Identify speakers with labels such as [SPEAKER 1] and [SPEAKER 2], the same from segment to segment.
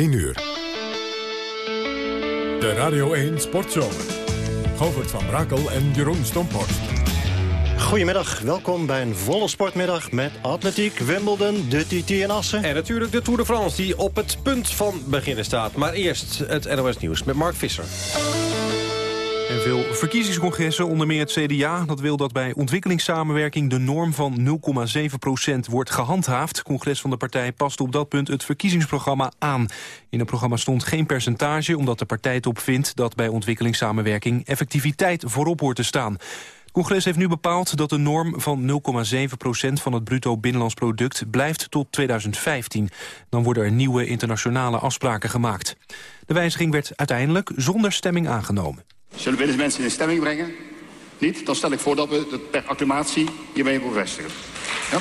[SPEAKER 1] 1 uur. De Radio 1 Sportzomer. Govert van Brakel en Jeroen Stomphorst.
[SPEAKER 2] Goedemiddag, welkom bij een volle sportmiddag met atletiek, Wimbledon, de TT en Assen.
[SPEAKER 3] En natuurlijk de Tour de France die op het punt van beginnen staat. Maar eerst het NOS Nieuws met Mark Visser.
[SPEAKER 4] En veel verkiezingscongressen, onder meer het CDA... dat wil dat bij ontwikkelingssamenwerking de norm van 0,7% wordt gehandhaafd. congres van de partij past op dat punt het verkiezingsprogramma aan. In het programma stond geen percentage... omdat de partij op vindt dat bij ontwikkelingssamenwerking... effectiviteit voorop hoort te staan. Het congres heeft nu bepaald dat de norm van 0,7% van het bruto binnenlands product blijft tot 2015. Dan worden er nieuwe internationale afspraken gemaakt. De wijziging werd uiteindelijk zonder stemming aangenomen.
[SPEAKER 5] Zullen we deze mensen in stemming brengen? Niet? Dan stel ik voor dat we het per acclamatie hiermee bevestigen. Ja?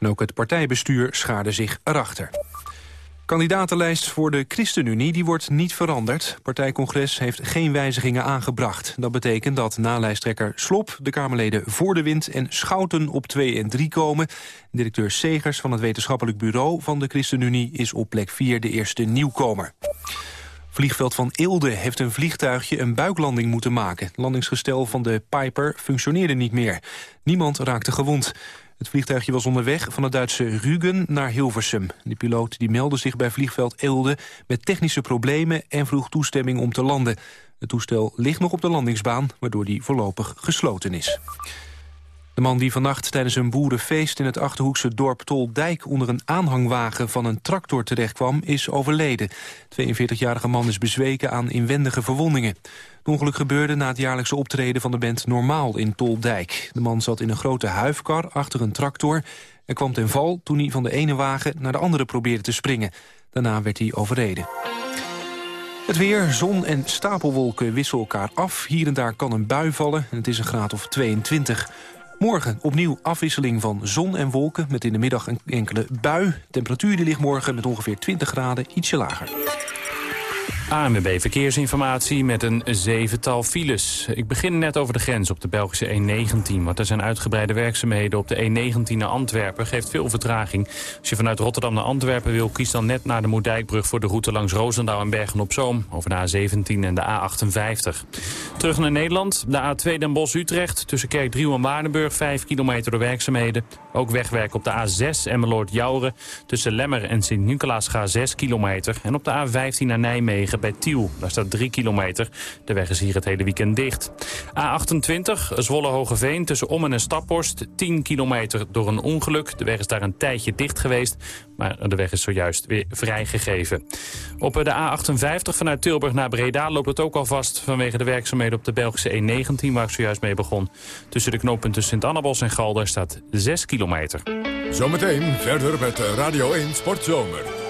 [SPEAKER 4] En ook het partijbestuur schaarde zich erachter. Kandidatenlijst voor de ChristenUnie die wordt niet veranderd. Partijcongres heeft geen wijzigingen aangebracht. Dat betekent dat na lijsttrekker Slop de Kamerleden voor de wind... en Schouten op 2 en 3 komen. Directeur Segers van het wetenschappelijk bureau van de ChristenUnie... is op plek 4 de eerste nieuwkomer. Vliegveld van Eelde heeft een vliegtuigje een buiklanding moeten maken. Het landingsgestel van de Piper functioneerde niet meer. Niemand raakte gewond. Het vliegtuigje was onderweg van het Duitse Rügen naar Hilversum. De piloot die meldde zich bij vliegveld Eelde met technische problemen... en vroeg toestemming om te landen. Het toestel ligt nog op de landingsbaan, waardoor die voorlopig gesloten is. De man die vannacht tijdens een boerenfeest in het Achterhoekse dorp Toldijk... onder een aanhangwagen van een tractor terechtkwam, is overleden. De 42-jarige man is bezweken aan inwendige verwondingen. Het ongeluk gebeurde na het jaarlijkse optreden van de band Normaal in Toldijk. De man zat in een grote huifkar achter een tractor... en kwam ten val toen hij van de ene wagen naar de andere probeerde te springen. Daarna werd hij overreden. Het weer, zon en stapelwolken wisselen elkaar af. Hier en daar kan een bui vallen en het is een graad of 22. Morgen opnieuw afwisseling van zon en wolken... met in de middag een enkele bui. Temperatuur die ligt morgen met ongeveer 20 graden ietsje lager.
[SPEAKER 6] ANWB Verkeersinformatie met een zevental files. Ik begin net over de grens op de Belgische E19... want er zijn uitgebreide werkzaamheden op de E19 naar Antwerpen. Geeft veel vertraging. Als je vanuit Rotterdam naar Antwerpen wil... kies dan net naar de Moerdijkbrug voor de route langs Roosendaal en Bergen-op-Zoom... over de A17 en de A58. Terug naar Nederland. De A2 Den Bosch-Utrecht tussen Kerkdriel en Waardenburg... 5 kilometer door werkzaamheden. Ook wegwerk op de A6 Emmeloord-Jouren... tussen Lemmer en Sint-Nicolaas ga 6 kilometer. En op de A15 naar Nijmegen bij Tiel. Daar staat 3 kilometer. De weg is hier het hele weekend dicht. A28, Zwolle-Hogeveen, tussen Ommen en Staphorst. 10 kilometer door een ongeluk. De weg is daar een tijdje dicht geweest. Maar de weg is zojuist weer vrijgegeven. Op de A58 vanuit Tilburg naar Breda loopt het ook al vast... vanwege de werkzaamheden op de Belgische E19, waar ik zojuist mee begon. Tussen de knooppunten Sint-Annabos en Galder staat 6 kilometer.
[SPEAKER 1] Zometeen verder met Radio 1 Sportzomer.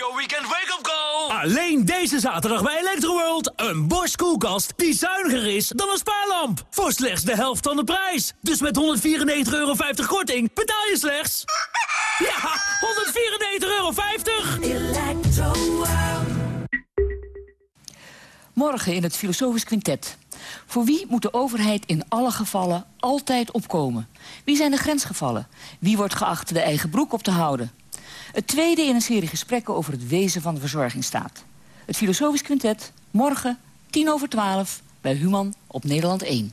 [SPEAKER 7] Your weekend wake-up call.
[SPEAKER 8] Alleen deze zaterdag bij Electroworld. Een Bosch koelkast die zuiniger is dan een spaarlamp. Voor slechts de helft van de prijs. Dus met 194,50 euro korting betaal je slechts... Ja, 194,50 euro.
[SPEAKER 9] Morgen in het Filosofisch Quintet. Voor wie moet de overheid in alle gevallen altijd opkomen? Wie zijn de grensgevallen? Wie wordt geacht de eigen broek op te houden? Het tweede in een serie gesprekken over het wezen van de verzorgingsstaat. Het Filosofisch Quintet, morgen, tien over twaalf, bij Human op Nederland 1.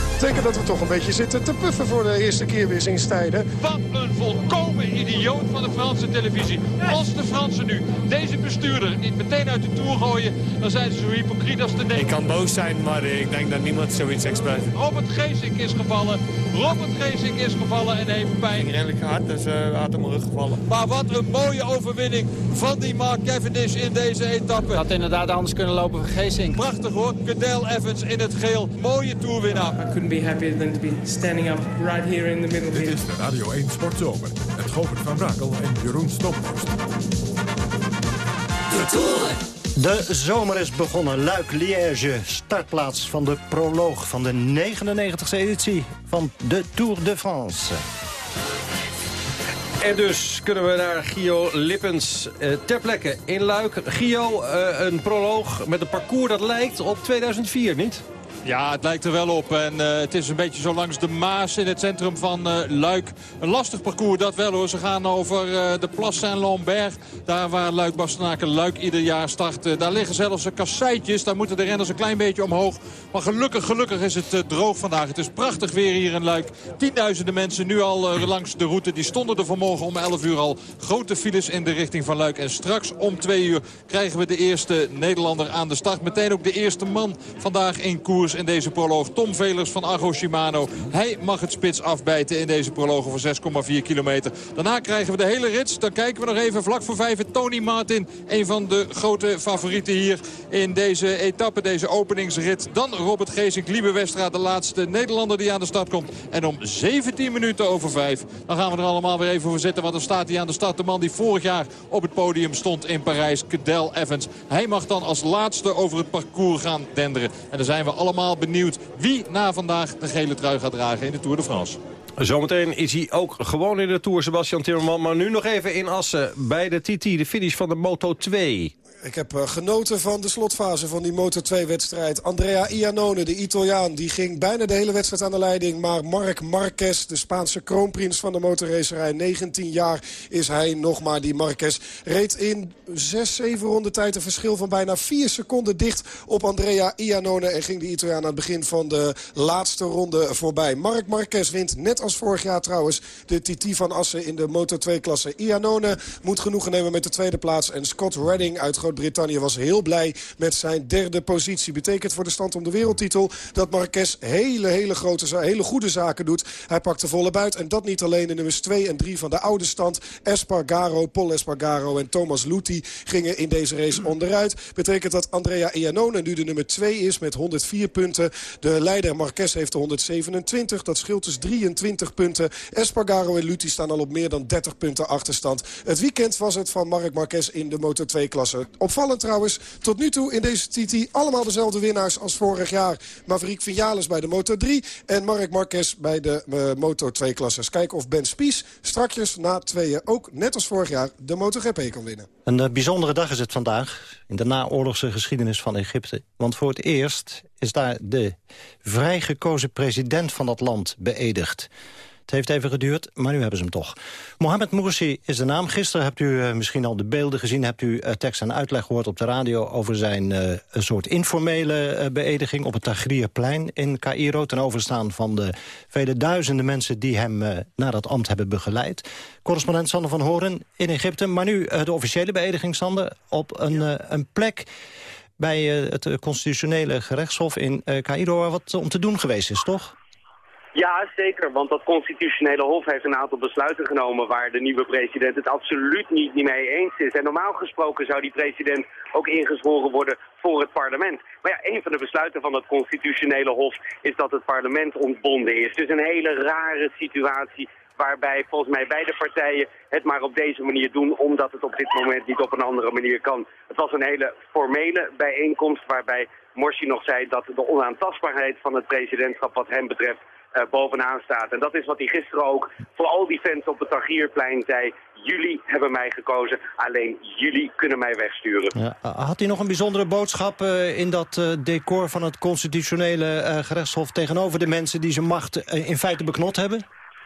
[SPEAKER 10] Betekent dat we toch een beetje zitten te puffen voor de eerste keer weer sinds tijden.
[SPEAKER 11] Wat een volkomen idioot van de Franse televisie. Als de Fransen nu deze bestuurder niet meteen uit de Tour gooien... dan zijn ze zo hypocriet als de Nederlanders.
[SPEAKER 12] Ik kan boos zijn, maar ik denk dat niemand zoiets expert.
[SPEAKER 11] Robert Geesink is gevallen. Robert Geesink is gevallen en heeft pijn.
[SPEAKER 12] Ik redelijk hard, dus uh, had hem rug gevallen.
[SPEAKER 11] Maar wat een mooie overwinning van die Mark Cavendish in deze etappe.
[SPEAKER 13] Had inderdaad anders kunnen lopen voor Geesink.
[SPEAKER 11] Prachtig hoor, Cadel Evans in het geel. Mooie toerwinnaar.
[SPEAKER 14] Be happier than to be standing up right here in the middle
[SPEAKER 15] Dit
[SPEAKER 14] here.
[SPEAKER 15] is de Radio 1 Sportzomer met Govert van Brakel en Jeroen Stomhorst.
[SPEAKER 2] De zomer is begonnen. Luik-Liège, startplaats van de proloog van de 99e editie van de Tour de France.
[SPEAKER 3] En dus kunnen we naar Gio Lippens eh, ter plekke in Luik. Gio, eh, een proloog met een parcours dat lijkt op 2004, niet?
[SPEAKER 11] Ja, het lijkt er wel op. En uh, het is een beetje zo langs de Maas in het centrum van uh, Luik. Een lastig parcours, dat wel hoor. Ze gaan over uh, de Place Saint-Lambert. Daar waar Luik Bastenaken Luik ieder jaar start. daar liggen zelfs kasseitjes. Daar moeten de renners een klein beetje omhoog. Maar gelukkig, gelukkig is het droog vandaag. Het is prachtig weer hier in Luik. Tienduizenden mensen nu al langs de route. Die stonden er vanmorgen om 11 uur al. Grote files in de richting van Luik. En straks om 2 uur krijgen we de eerste Nederlander aan de start. Meteen ook de eerste man vandaag in koers in deze proloog. Tom Velers van Argo Shimano. Hij mag het spits afbijten in deze proloog van 6,4 kilometer. Daarna krijgen we de hele rits. Dan kijken we nog even vlak voor vijf. Tony Martin, een van de grote favorieten hier in deze etappe, deze openingsrit. Dan Robert Geesink, Liebe Westra, de laatste Nederlander die aan de start komt. En om 17 minuten over vijf, dan gaan we er allemaal weer even voor zitten. Want dan staat hij aan de start. De man die vorig jaar op het podium stond in Parijs, Cadel Evans. Hij mag dan als laatste over het parcours gaan denderen. En dan zijn we allemaal benieuwd wie na vandaag de gele trui gaat dragen in de Tour de France.
[SPEAKER 3] Zometeen is hij ook gewoon in de Tour, Sebastian Timmerman. Maar nu nog even in Assen bij de TT, de finish van de Moto 2.
[SPEAKER 10] Ik heb uh, genoten van de slotfase van die Moto2-wedstrijd. Andrea Iannone, de Italiaan, die ging bijna de hele wedstrijd aan de leiding. Maar Marc Marquez, de Spaanse kroonprins van de motorracerij... 19 jaar is hij nog maar, die Marquez. Reed in 6, 7 ronden tijd een verschil van bijna 4 seconden dicht op Andrea Iannone. En ging de Italiaan aan het begin van de laatste ronde voorbij. Marc Marquez wint, net als vorig jaar trouwens, de TT van Assen in de Moto2-klasse. Iannone moet genoegen nemen met de tweede plaats. En Scott Redding uit Groot-Brittannië was heel blij met zijn derde positie. Betekent voor de stand om de wereldtitel dat Marquez hele, hele, grote, hele goede zaken doet. Hij pakt de volle buit en dat niet alleen de nummers 2 en 3 van de oude stand. Espargaro, Paul Espargaro en Thomas Luthi gingen in deze race onderuit. Betekent dat Andrea Iannone nu de nummer 2 is met 104 punten. De leider Marquez heeft de 127. Dat scheelt dus 23 punten. Espargaro en Luthi staan al op meer dan 30 punten achterstand. Het weekend was het van Marc Marquez in de Moto2-klasse. Opvallend trouwens, tot nu toe in deze TT allemaal dezelfde winnaars als vorig jaar. Maverick Vinales bij de Moto 3 en Marc Marquez bij de uh, Moto 2-klasses. Kijken of Ben Spies strakjes na tweeën ook, net als vorig jaar, de MotoGP kan winnen.
[SPEAKER 2] Een uh, bijzondere dag is het vandaag in de naoorlogse geschiedenis van Egypte. Want voor het eerst is daar de vrijgekozen president van dat land beëdigd. Het heeft even geduurd, maar nu hebben ze hem toch. Mohamed Morsi is de naam. Gisteren hebt u uh, misschien al de beelden gezien... hebt u uh, tekst en uitleg gehoord op de radio... over zijn uh, een soort informele beëdiging op het Tahrirplein in Cairo... ten overstaan van de vele duizenden mensen... die hem naar dat ambt hebben begeleid. Correspondent Sander van Horen in Egypte. Maar nu de officiële beëdiging, Sander, op een, een plek bij het constitutionele gerechtshof in Cairo... waar wat om te doen geweest is, toch?
[SPEAKER 16] Ja, zeker. Want dat constitutionele hof heeft een aantal besluiten genomen waar de nieuwe president het absoluut niet mee eens is. En normaal gesproken zou die president ook ingezworen worden voor het parlement. Maar ja, een van de besluiten van dat constitutionele hof is dat het parlement ontbonden is. Dus een hele rare situatie waarbij volgens mij beide partijen het maar op deze manier doen, omdat het op dit moment niet op een andere manier kan. Het was een hele formele bijeenkomst waarbij Morsi nog zei dat de onaantastbaarheid van het presidentschap wat hem betreft bovenaan staat. En dat is wat hij gisteren ook voor al die fans op het Tagierplein zei. Jullie hebben mij gekozen, alleen jullie kunnen mij wegsturen.
[SPEAKER 2] Ja, had hij nog een bijzondere boodschap uh, in dat decor van het constitutionele gerechtshof... tegenover de mensen die zijn macht in feite beknot hebben?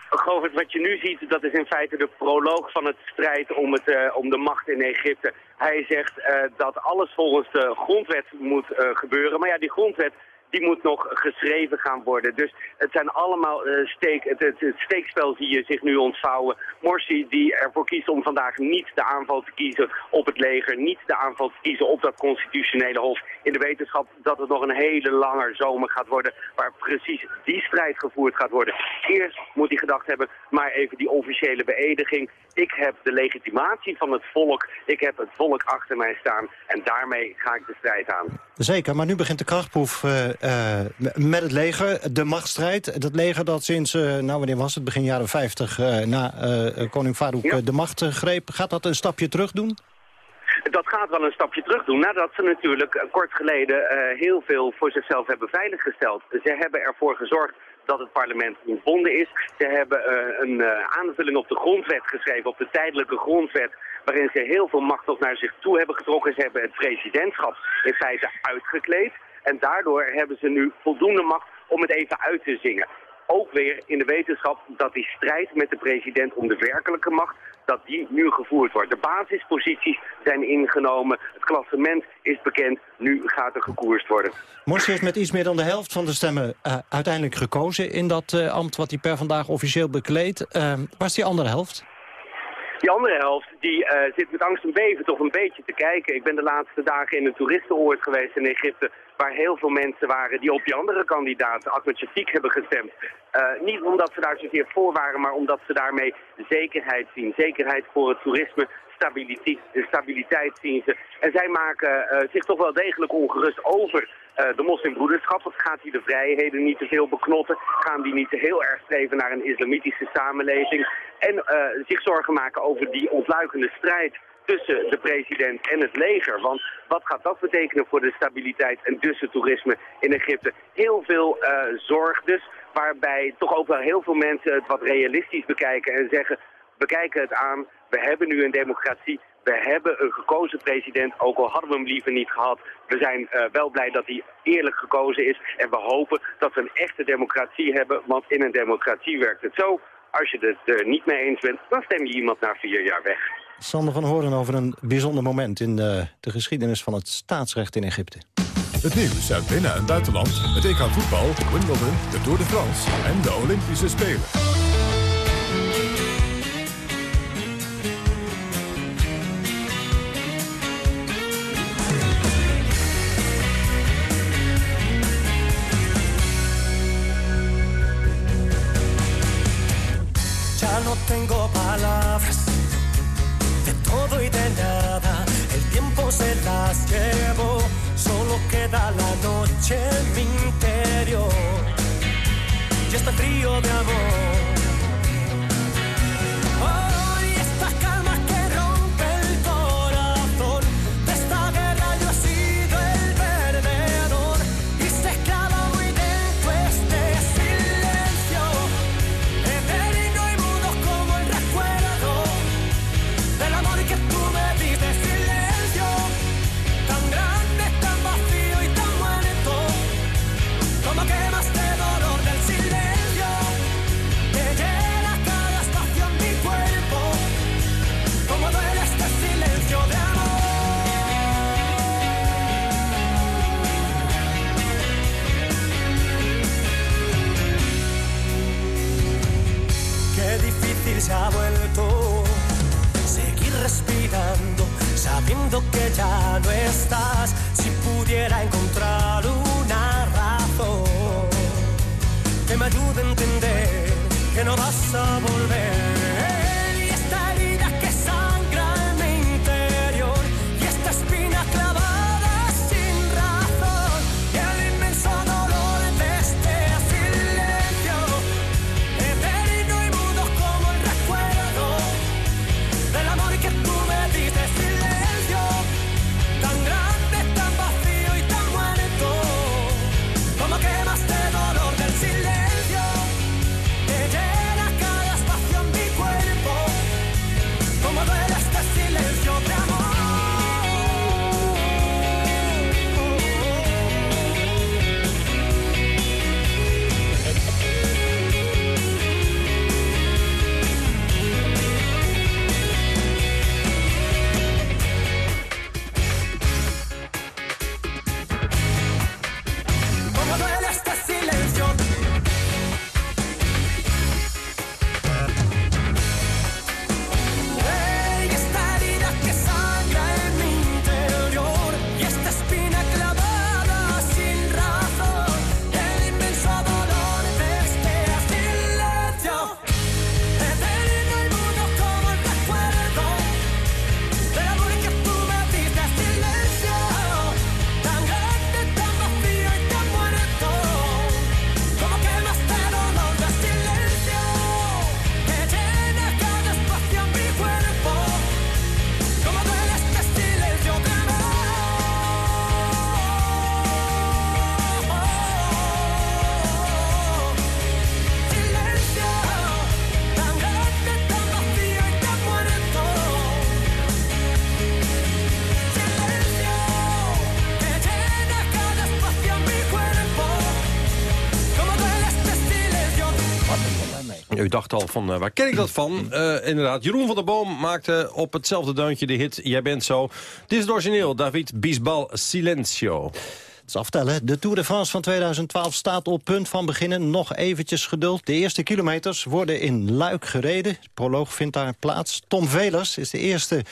[SPEAKER 16] Govert, wat je nu ziet, dat is in feite de proloog van het strijd om, het, uh, om de macht in Egypte. Hij zegt uh, dat alles volgens de grondwet moet uh, gebeuren. Maar ja, die grondwet die moet nog geschreven gaan worden. Dus het zijn allemaal uh, steek, het, het, steekspel zie je zich nu ontvouwen. Morsi die ervoor kiest om vandaag niet de aanval te kiezen op het leger, niet de aanval te kiezen op dat constitutionele hof. In de wetenschap dat het nog een hele lange zomer gaat worden waar precies die strijd gevoerd gaat worden. Eerst moet hij gedacht hebben, maar even die officiële beëdiging. Ik heb de legitimatie van het volk, ik heb het volk achter mij staan en daarmee ga ik de strijd aan.
[SPEAKER 2] Zeker, maar nu begint de krachtproef uh, uh, met het leger, de machtsstrijd. Het leger dat sinds, uh, nou wanneer was het, begin jaren 50, na koning Farouk ja. de macht greep. Gaat dat een stapje terug doen?
[SPEAKER 16] Dat gaat wel een stapje terug doen, nadat ze natuurlijk kort geleden heel veel voor zichzelf hebben veiliggesteld. Ze hebben ervoor gezorgd dat het parlement ontbonden is. Ze hebben een aanvulling op de grondwet geschreven, op de tijdelijke grondwet waarin ze heel veel macht tot naar zich toe hebben getrokken. Ze hebben het presidentschap in feite uitgekleed. En daardoor hebben ze nu voldoende macht om het even uit te zingen. Ook weer in de wetenschap dat die strijd met de president om de werkelijke macht, dat die nu gevoerd wordt. De basisposities zijn ingenomen, het klassement is bekend, nu gaat er gekoerst worden.
[SPEAKER 2] Morsi heeft met iets meer dan de helft van de stemmen uh, uiteindelijk gekozen in dat uh, ambt wat hij per vandaag officieel bekleedt. Uh, waar is die andere helft?
[SPEAKER 16] Die andere helft die uh, zit met angst en beven toch een beetje te kijken. Ik ben de laatste dagen in een toeristenoord geweest in Egypte... waar heel veel mensen waren die op die andere kandidaat, Ahmed hebben gestemd. Uh, niet omdat ze daar zozeer voor waren, maar omdat ze daarmee zekerheid zien. Zekerheid voor het toerisme, stabiliteit, stabiliteit zien ze. En zij maken uh, zich toch wel degelijk ongerust over uh, de moslimbroederschap. Gaat die de vrijheden niet te veel beknotten? Gaan die niet te heel erg streven naar een islamitische samenleving? En zich zorgen maken over die ontluikende strijd tussen de president en het leger. Want wat gaat dat betekenen voor de stabiliteit en dus het toerisme in Egypte? Heel veel uh, zorg dus, waarbij toch ook wel heel veel mensen het wat realistisch bekijken en zeggen... we kijken het aan, we hebben nu een democratie, we hebben een gekozen president, ook al hadden we hem liever niet gehad. We zijn uh, wel blij dat hij eerlijk gekozen is. En we hopen dat we een echte democratie hebben, want in een democratie werkt het zo. Als je het er niet mee eens bent, dan stem je iemand na vier jaar weg.
[SPEAKER 2] Sander van Horen over een bijzonder moment in de, de geschiedenis van het staatsrecht in Egypte.
[SPEAKER 1] Het nieuws uit binnen- en buitenland, het EK voetbal, Wimbledon, de Tour de France en de Olympische Spelen.
[SPEAKER 3] Dacht al van, eh, waar ken ik dat van? Eh, inderdaad, Jeroen van der Boom maakte op hetzelfde deuntje de hit Jij bent zo. Dit is het origineel, David Bisbal Silencio.
[SPEAKER 2] Het is aftellen. De Tour de France van 2012 staat op punt van beginnen. Nog eventjes geduld. De eerste kilometers worden in Luik gereden. De proloog vindt daar plaats. Tom Velers is de eerste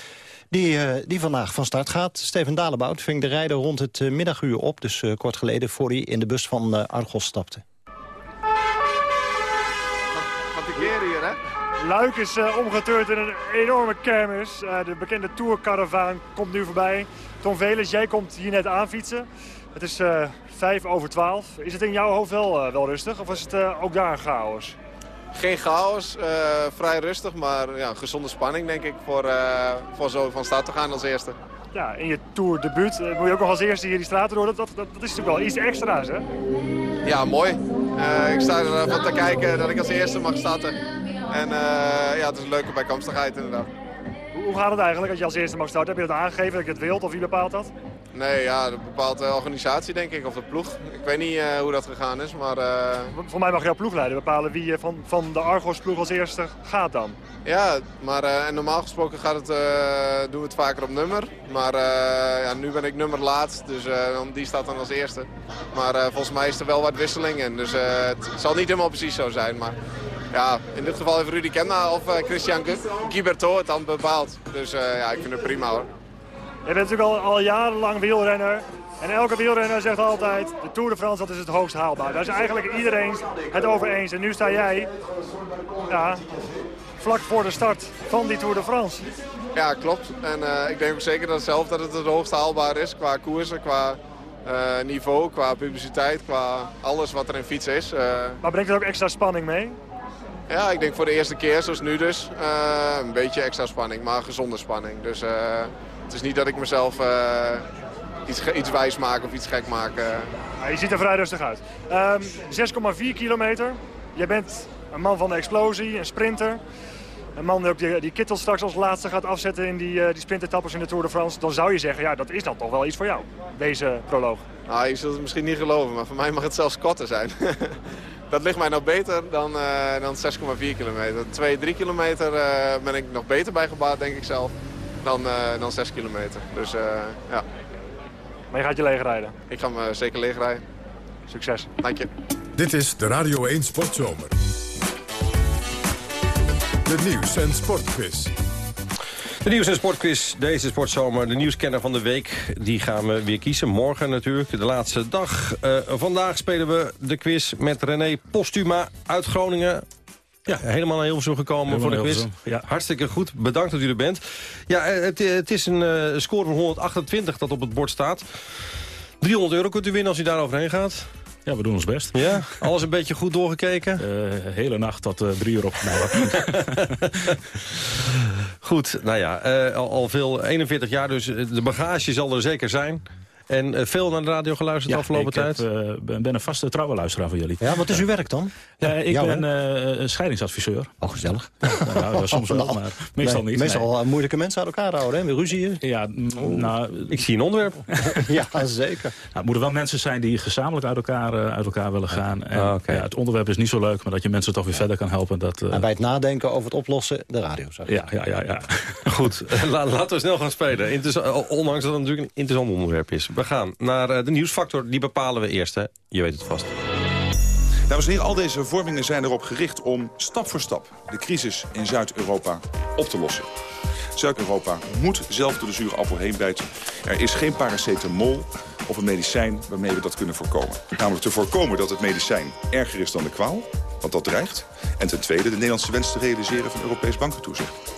[SPEAKER 2] die, eh, die vandaag van start gaat. Steven Dalebout ving de rijder rond het middaguur op. Dus eh, kort geleden voor hij in de bus van Argos stapte.
[SPEAKER 17] Wat de keren hier, hè?
[SPEAKER 18] Luik is eh, omgeturnd in een enorme kermis. Eh, de bekende tourcaravaan komt nu voorbij. Tom Velers, jij komt hier net aanfietsen. Het is eh, vijf over twaalf. Is het in jouw hoofd wel, wel rustig of was het ook daar een chaos?
[SPEAKER 17] Geen chaos, vrij rustig, maar ja, gezonde spanning denk ik voor, voor zo van start te gaan als eerste.
[SPEAKER 18] Ja, in je tourdebuut uh, moet je ook nog als eerste hier die straten door. Dat, dat, dat, dat is natuurlijk wel iets extra's, hè?
[SPEAKER 17] Ja, mooi. Ik sta ervan te kijken dat ik als eerste mag starten. En eh, ja, het is een leuke bijkomstigheid inderdaad.
[SPEAKER 18] Hoe, gaat het eigenlijk als je als eerste mag starten? Heb je dat aangegeven dat je het wilt of wie bepaalt dat?
[SPEAKER 17] Nee, ja, dat bepaalt de organisatie denk ik, of de ploeg. Ik weet niet eh, hoe dat gegaan is, maar... eh,
[SPEAKER 18] Voor mij mag jouw ploegleider bepalen wie van, van de Argos-ploeg als eerste gaat dan.
[SPEAKER 17] Ja, maar en normaal gesproken gaat het, doen we het vaker op nummer. Maar ja, nu ben ik nummer laatst, dus die staat dan als eerste. Maar volgens mij is er wel wat wisseling in, dus het zal niet helemaal precies zo zijn. Maar ja, in dit geval heeft Rudy Kemna of eh, Christian Gu- Guiberto het dan bepaald. Dus eh, ja, ik vind het prima hoor.
[SPEAKER 18] Je bent natuurlijk al, al jarenlang wielrenner. En elke wielrenner zegt altijd, de Tour de France dat is het hoogst haalbaar. Daar is eigenlijk iedereen het over eens. En nu sta jij ja, vlak voor de start van die Tour de France.
[SPEAKER 17] Ja, klopt. En eh, ik denk ook zeker dat zelf dat het het hoogst haalbaar is qua koersen, qua niveau, qua publiciteit, qua alles wat er in fietsen is.
[SPEAKER 18] Maar brengt het ook extra spanning mee?
[SPEAKER 17] Ja, ik denk voor de eerste keer, zoals nu dus, eh, een beetje extra spanning, maar gezonde spanning. Dus eh, het is niet dat ik mezelf eh, iets, iets wijs maak of iets gek maak.
[SPEAKER 18] je ziet er vrij rustig uit. Ehm, 6,4 kilometer. Je bent een man van de explosie, een sprinter. Een man die ook die, die kittel straks als laatste gaat afzetten in die, eh die sprintetappes in de Tour de France. Dan zou je zeggen, ja, dat is dan toch wel iets voor jou, deze proloog.
[SPEAKER 17] Nou, je zult het misschien niet geloven, maar voor mij mag het zelfs korter zijn. dat ligt mij nog beter dan, eh, dan 6,4 kilometer. 2, 3 kilometer eh, ben ik nog beter bij gebaat, denk ik zelf, dan, eh, dan 6 kilometer. Dus eh, ja.
[SPEAKER 18] Maar je gaat je leeg rijden?
[SPEAKER 17] Ik ga me zeker leeg rijden.
[SPEAKER 18] Succes.
[SPEAKER 17] Dank je.
[SPEAKER 1] Dit is de Radio 1 Sportzomer. De nieuws- en sportquiz.
[SPEAKER 3] De nieuws- en sportquiz deze sportzomer. De nieuwskenner van de week, die gaan we weer kiezen. Morgen natuurlijk, de laatste dag. Eh, vandaag spelen we de quiz met René Postuma uit Groningen. Ja, helemaal naar Hilversum gekomen
[SPEAKER 19] Helemaal
[SPEAKER 3] voor de quiz.
[SPEAKER 19] Hilversum,
[SPEAKER 3] Hartstikke goed, bedankt dat u er bent. Ja, eh, het, het is een eh, score van 128 dat op het bord staat. 300 euro kunt u winnen als u daar overheen gaat.
[SPEAKER 19] Ja, we doen ons best.
[SPEAKER 3] Ja, alles een beetje goed doorgekeken?
[SPEAKER 19] De hele nacht tot eh, drie uur op
[SPEAKER 3] Goed, nou ja, eh, al, al veel, 41 jaar, dus eh, de bagage zal er zeker zijn. En eh, veel naar de radio geluisterd de afgelopen
[SPEAKER 19] ik
[SPEAKER 3] tijd?
[SPEAKER 19] heb, eh, ben, ben een vaste trouwe luisteraar van jullie.
[SPEAKER 2] Ja, wat is uw werk dan?
[SPEAKER 19] Ja, ik
[SPEAKER 2] jou,
[SPEAKER 19] ben eh, een scheidingsadviseur.
[SPEAKER 2] Oh, gezellig.
[SPEAKER 19] Nou, soms wel,
[SPEAKER 2] Nou,
[SPEAKER 19] maar meestal
[SPEAKER 2] nee,
[SPEAKER 19] niet.
[SPEAKER 2] Meestal moeilijke mensen uit elkaar houden, hè? Ruzieën.
[SPEAKER 19] Ja, nou...
[SPEAKER 3] Ik zie een onderwerp.
[SPEAKER 2] ja, zeker.
[SPEAKER 19] Nou, het moeten wel mensen zijn die gezamenlijk uit elkaar, uit elkaar willen gaan. En,
[SPEAKER 2] Ah, oké.
[SPEAKER 19] ja, het onderwerp is niet zo leuk, maar dat je mensen toch weer verder kan helpen. Dat, eh,
[SPEAKER 2] En bij het nadenken over het oplossen, de radio. Zeg.
[SPEAKER 19] ja, ja, ja, ja.
[SPEAKER 3] Goed, la- laten we snel gaan spelen. Ondanks dat het natuurlijk een interessant onderwerp is. We gaan naar eh, de nieuwsfactor, die bepalen we eerst. Hè. Je weet het vast.
[SPEAKER 20] Dames en heren, al deze vormingen zijn erop gericht om stap voor stap de crisis in Zuid-Europa op te lossen. Zuid-Europa moet zelf door de zure appel heen bijten. Er is geen paracetamol of een medicijn waarmee we dat kunnen voorkomen. Namelijk te voorkomen dat het medicijn erger is dan de kwaal, want dat dreigt. En ten tweede de Nederlandse wens te realiseren van Europees bankentoezicht.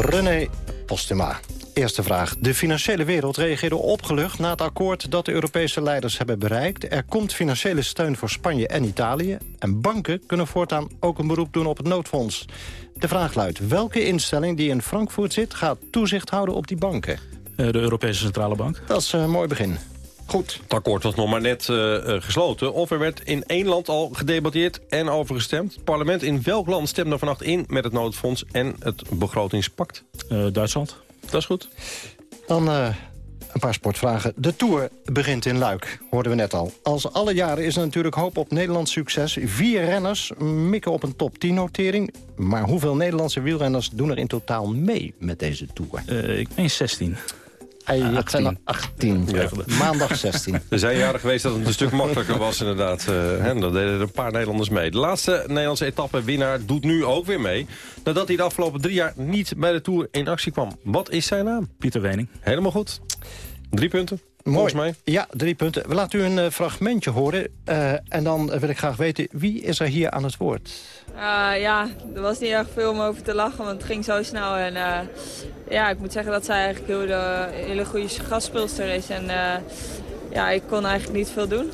[SPEAKER 2] René Postuma. Eerste vraag. De financiële wereld reageerde opgelucht na het akkoord dat de Europese leiders hebben bereikt. Er komt financiële steun voor Spanje en Italië. En banken kunnen voortaan ook een beroep doen op het noodfonds. De vraag luidt, welke instelling die in Frankfurt zit... gaat toezicht houden op die banken?
[SPEAKER 19] Eh, de Europese Centrale Bank.
[SPEAKER 2] Dat is een mooi begin. Goed.
[SPEAKER 3] Het akkoord was nog maar net eh, eh, gesloten. Of er werd in één land al gedebatteerd en overgestemd. Het parlement in welk land stemde vannacht in met het noodfonds en het begrotingspact?
[SPEAKER 19] Eh, Duitsland.
[SPEAKER 3] Dat is goed.
[SPEAKER 2] Dan eh, Een paar sportvragen. De Tour begint in Luik, hoorden we net al. Als alle jaren is er natuurlijk hoop op Nederlands succes. Vier renners mikken op een top 10-notering. Maar hoeveel Nederlandse wielrenners doen er in totaal mee met deze Tour?
[SPEAKER 19] Uh, ik meen 16.
[SPEAKER 2] Hij uh, 18. 18. Ja. Maandag 16.
[SPEAKER 3] Er zijn jaren geweest dat het een stuk makkelijker was inderdaad. Uh, en dan deden er een paar Nederlanders mee. De laatste Nederlandse etappe-winnaar doet nu ook weer mee. Nadat hij de afgelopen drie jaar niet bij de Tour in actie kwam. Wat is zijn naam?
[SPEAKER 19] Pieter Wening.
[SPEAKER 3] Helemaal goed. Drie punten.
[SPEAKER 2] Mooi.
[SPEAKER 3] Volgens mij.
[SPEAKER 2] Ja, drie punten. We laten u een uh, fragmentje horen. Uh, en dan wil ik graag weten, wie is er hier aan het woord?
[SPEAKER 9] Uh, ja, er was niet erg veel om over te lachen, want het ging zo snel. En ja, ik moet zeggen dat zij eigenlijk heel de, hele goede gastspeelster is. En ja, ik kon eigenlijk niet veel doen.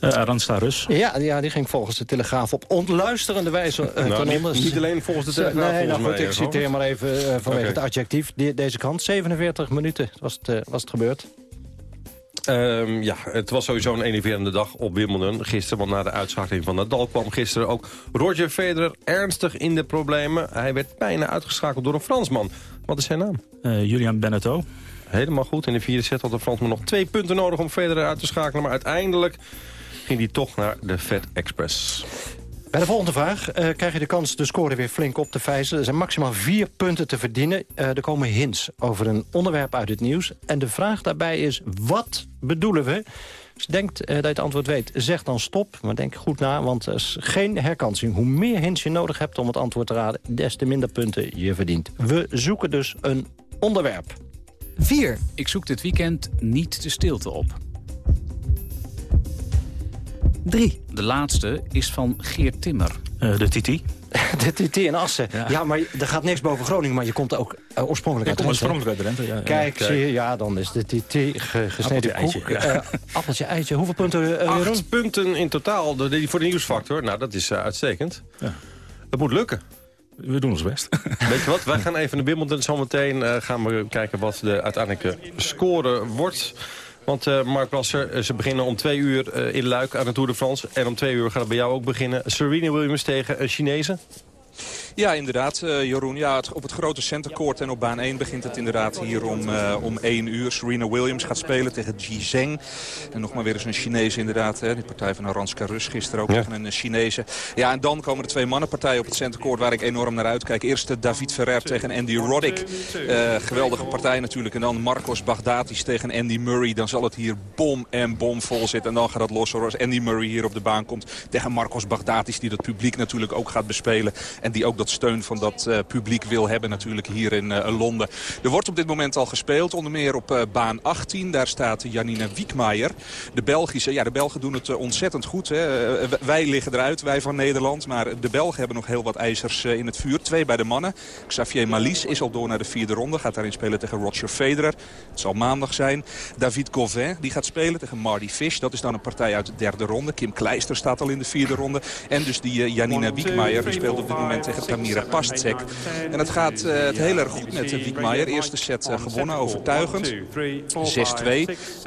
[SPEAKER 19] Uh, Aransta Rus.
[SPEAKER 2] Ja, ja, die ging volgens de Telegraaf op ontluisterende wijze uh,
[SPEAKER 3] nou,
[SPEAKER 2] ten
[SPEAKER 3] niet,
[SPEAKER 2] onder.
[SPEAKER 3] Niet alleen volgens de Telegraaf,
[SPEAKER 2] Nee, nou goed, ik citeer maar even uh, vanwege
[SPEAKER 3] okay.
[SPEAKER 2] het adjectief. Deze krant, 47 minuten was het, was het gebeurd.
[SPEAKER 3] Um, ja, het was sowieso een enerverende dag op Wimbledon gisteren. Want na de uitschakeling van Nadal kwam gisteren ook Roger Federer ernstig in de problemen. Hij werd bijna uitgeschakeld door een Fransman. Wat is zijn naam?
[SPEAKER 19] Uh, Julian Benneteau.
[SPEAKER 3] Helemaal goed. In de vierde set had de Fransman nog twee punten nodig om Federer uit te schakelen. Maar uiteindelijk ging hij toch naar de Fed Express.
[SPEAKER 2] Bij de volgende vraag uh, krijg je de kans de score weer flink op te vijzelen. Er zijn maximaal vier punten te verdienen. Uh, er komen hints over een onderwerp uit het nieuws. En de vraag daarbij is, wat bedoelen we? Als je denkt uh, dat je het antwoord weet, zeg dan stop. Maar denk goed na, want er is geen herkansing. Hoe meer hints je nodig hebt om het antwoord te raden... des te minder punten je verdient. We zoeken dus een onderwerp.
[SPEAKER 21] 4. Ik zoek dit weekend niet de stilte op. 3. De laatste is van Geert Timmer.
[SPEAKER 19] Uh, de Titi.
[SPEAKER 2] de TT in Assen. Ja. ja. maar er gaat niks boven Groningen, maar je komt ook uh, oorspronkelijk uit Drenthe.
[SPEAKER 19] oorspronkelijk uit Drenthe, ja.
[SPEAKER 2] Kijk, ja, zie je, ja, dan is de TT ge gesneden
[SPEAKER 19] appeltje,
[SPEAKER 2] koek. Ja. Uh, appeltje, eitje. Hoeveel punten, uh,
[SPEAKER 3] Acht
[SPEAKER 2] Jeroen?
[SPEAKER 3] punten in totaal de, voor de nieuwsfactor. Nou, dat is uitstekend. Ja. Dat moet lukken.
[SPEAKER 19] We doen ons best.
[SPEAKER 3] Weet je wat, wij gaan even naar Wimbledon zometeen. Uh, gaan we kijken wat de uiteindelijke score wordt. Want uh, Mark Brasser, ze beginnen om twee uur uh, in Luik aan de Tour de France. En om twee uur gaat het bij jou ook beginnen. Serena Williams tegen een Chinese.
[SPEAKER 22] Ja, inderdaad, uh, Jeroen. Ja, het, op het grote centercourt en op baan 1 begint het inderdaad hier om, uh, om 1 uur. Serena Williams gaat spelen tegen Ji Zheng. En nog maar weer eens een Chinees inderdaad. Hè. Die partij van Aranska Rus gisteren ook ja. tegen een Chinese. Ja, en dan komen er twee mannenpartijen op het centercourt waar ik enorm naar uitkijk. Eerst David Ferrer tegen Andy Roddick. Uh, geweldige partij natuurlijk. En dan Marcos Baghdatis tegen Andy Murray. Dan zal het hier bom en bom vol zitten. En dan gaat het los als Andy Murray hier op de baan komt. Tegen Marcos Baghdatis die dat publiek natuurlijk ook gaat bespelen. En die ook dat steun van dat uh, publiek wil hebben natuurlijk hier in uh, Londen. Er wordt op dit moment al gespeeld, onder meer op uh, baan 18. Daar staat Janina Wiekmaier. De Belgische, ja de Belgen doen het ontzettend goed. Hè. wij liggen eruit, wij van Nederland. Maar de Belgen hebben nog heel wat ijzers in het vuur. Twee bij de mannen. Xavier Malice is al door naar de vierde ronde. Gaat daarin spelen tegen Roger Federer. Het zal maandag zijn. David Gauvin die gaat spelen tegen Marty Fish. Dat is dan een partij uit de derde ronde. Kim Kleister staat al in de vierde ronde. En dus die Janina Wiekmaier die speelt op dit moment tegen Tamira Pastsek. En het gaat uh, het heel erg goed met uh, Wiekmaier. Eerste set uh, gewonnen, overtuigend. 6-2.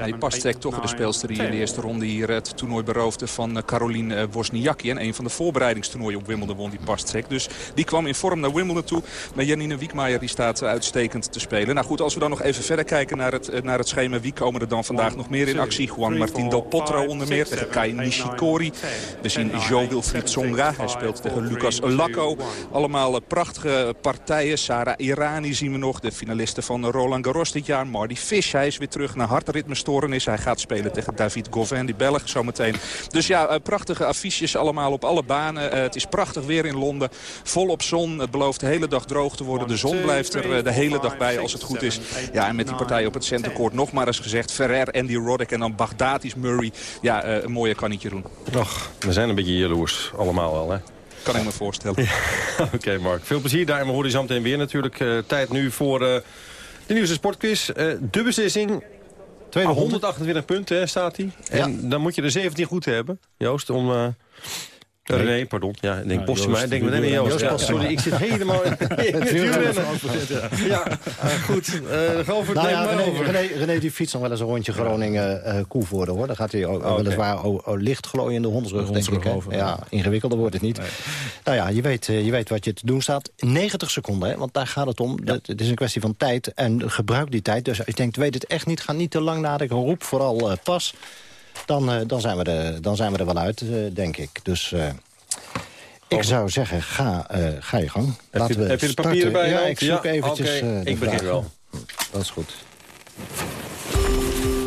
[SPEAKER 22] Die Pastsek toch de speelster die in de eerste ronde hier het toernooi beroofde van Caroline Wozniacki. En een van de voorbereidingstoernooien op Wimbledon won die Pastsek. Dus die kwam in vorm naar Wimbledon toe. Maar Janine Wiekmaier die staat uitstekend te spelen. Nou goed, als we dan nog even verder kijken naar het, naar het schema. Wie komen er dan vandaag nog meer in actie? Juan Martín Del Potro onder meer tegen Kai Nishikori. We zien Jo Wilfried Tsonga. Hij speelt tegen Lucas Olacco. Allemaal prachtige partijen. Sarah Irani zien we nog. De finaliste van Roland Garros dit jaar. Marty Fish. Hij is weer terug naar hartritmestoornis. Hij gaat spelen tegen David Gauvin, die Belg zometeen. Dus ja, prachtige affiches allemaal op alle banen. Uh, het is prachtig weer in Londen. Volop zon. Het belooft de hele dag droog te worden. De zon blijft er de hele dag bij als het goed is. Ja, en met die partij op het centercourt nog maar eens gezegd. Ferrer, Andy Roddick en dan Baghdatis Murray. Ja, een mooie kan niet Jeroen.
[SPEAKER 3] Och, we zijn een beetje jaloers. Allemaal wel, hè?
[SPEAKER 22] Kan ik me voorstellen.
[SPEAKER 3] Ja. Oké, okay, Mark. Veel plezier daar. En we horen je meteen weer natuurlijk. Uh, tijd nu voor uh, de nieuwste sportquiz. Uh, de beslissing. 128 punten hè, staat hij. En ja. dan moet je er 17 goed hebben, Joost, om Eh, René, pardon. Ja, ik denk
[SPEAKER 19] Ja,
[SPEAKER 3] Postuma.
[SPEAKER 19] Joost,
[SPEAKER 3] Ik denk aan Joost. Ja,
[SPEAKER 19] Joost
[SPEAKER 3] sorry, ik zit helemaal in, in het wielrennen. Ja, eh, goed. Uh,
[SPEAKER 2] Nou
[SPEAKER 3] neem
[SPEAKER 2] ja,
[SPEAKER 3] maar
[SPEAKER 2] René,
[SPEAKER 3] over.
[SPEAKER 2] René, René die fietst nog wel eens een rondje Groningen eh hoor. Dan gaat hij ook,
[SPEAKER 3] oké.
[SPEAKER 2] weliswaar o- o- licht glooien in de hondsrug, denk ik.
[SPEAKER 19] over,
[SPEAKER 2] ja, ingewikkelder wordt het niet. Nou ja, je weet, eh, je weet wat je te doen staat. 90 seconden, hè, want daar gaat het om. Het, het is een kwestie van tijd en gebruik die tijd. Dus als je denkt, weet het echt niet, ga niet te lang nadenken. Roep vooral eh, pas. Dan, eh, dan, zijn we er, dan zijn we er wel uit, eh, denk ik. Dus... eh, ik zou zeggen, ga, eh, ga je gang.
[SPEAKER 3] Heb
[SPEAKER 2] Laten
[SPEAKER 3] je,
[SPEAKER 2] we
[SPEAKER 3] heb je de
[SPEAKER 2] starten.
[SPEAKER 3] papieren bij je
[SPEAKER 2] Ja, ik zoek
[SPEAKER 3] Ja,
[SPEAKER 2] eventjes eh, de
[SPEAKER 3] Ik begin
[SPEAKER 2] vragen.
[SPEAKER 3] wel.
[SPEAKER 2] Dat is goed.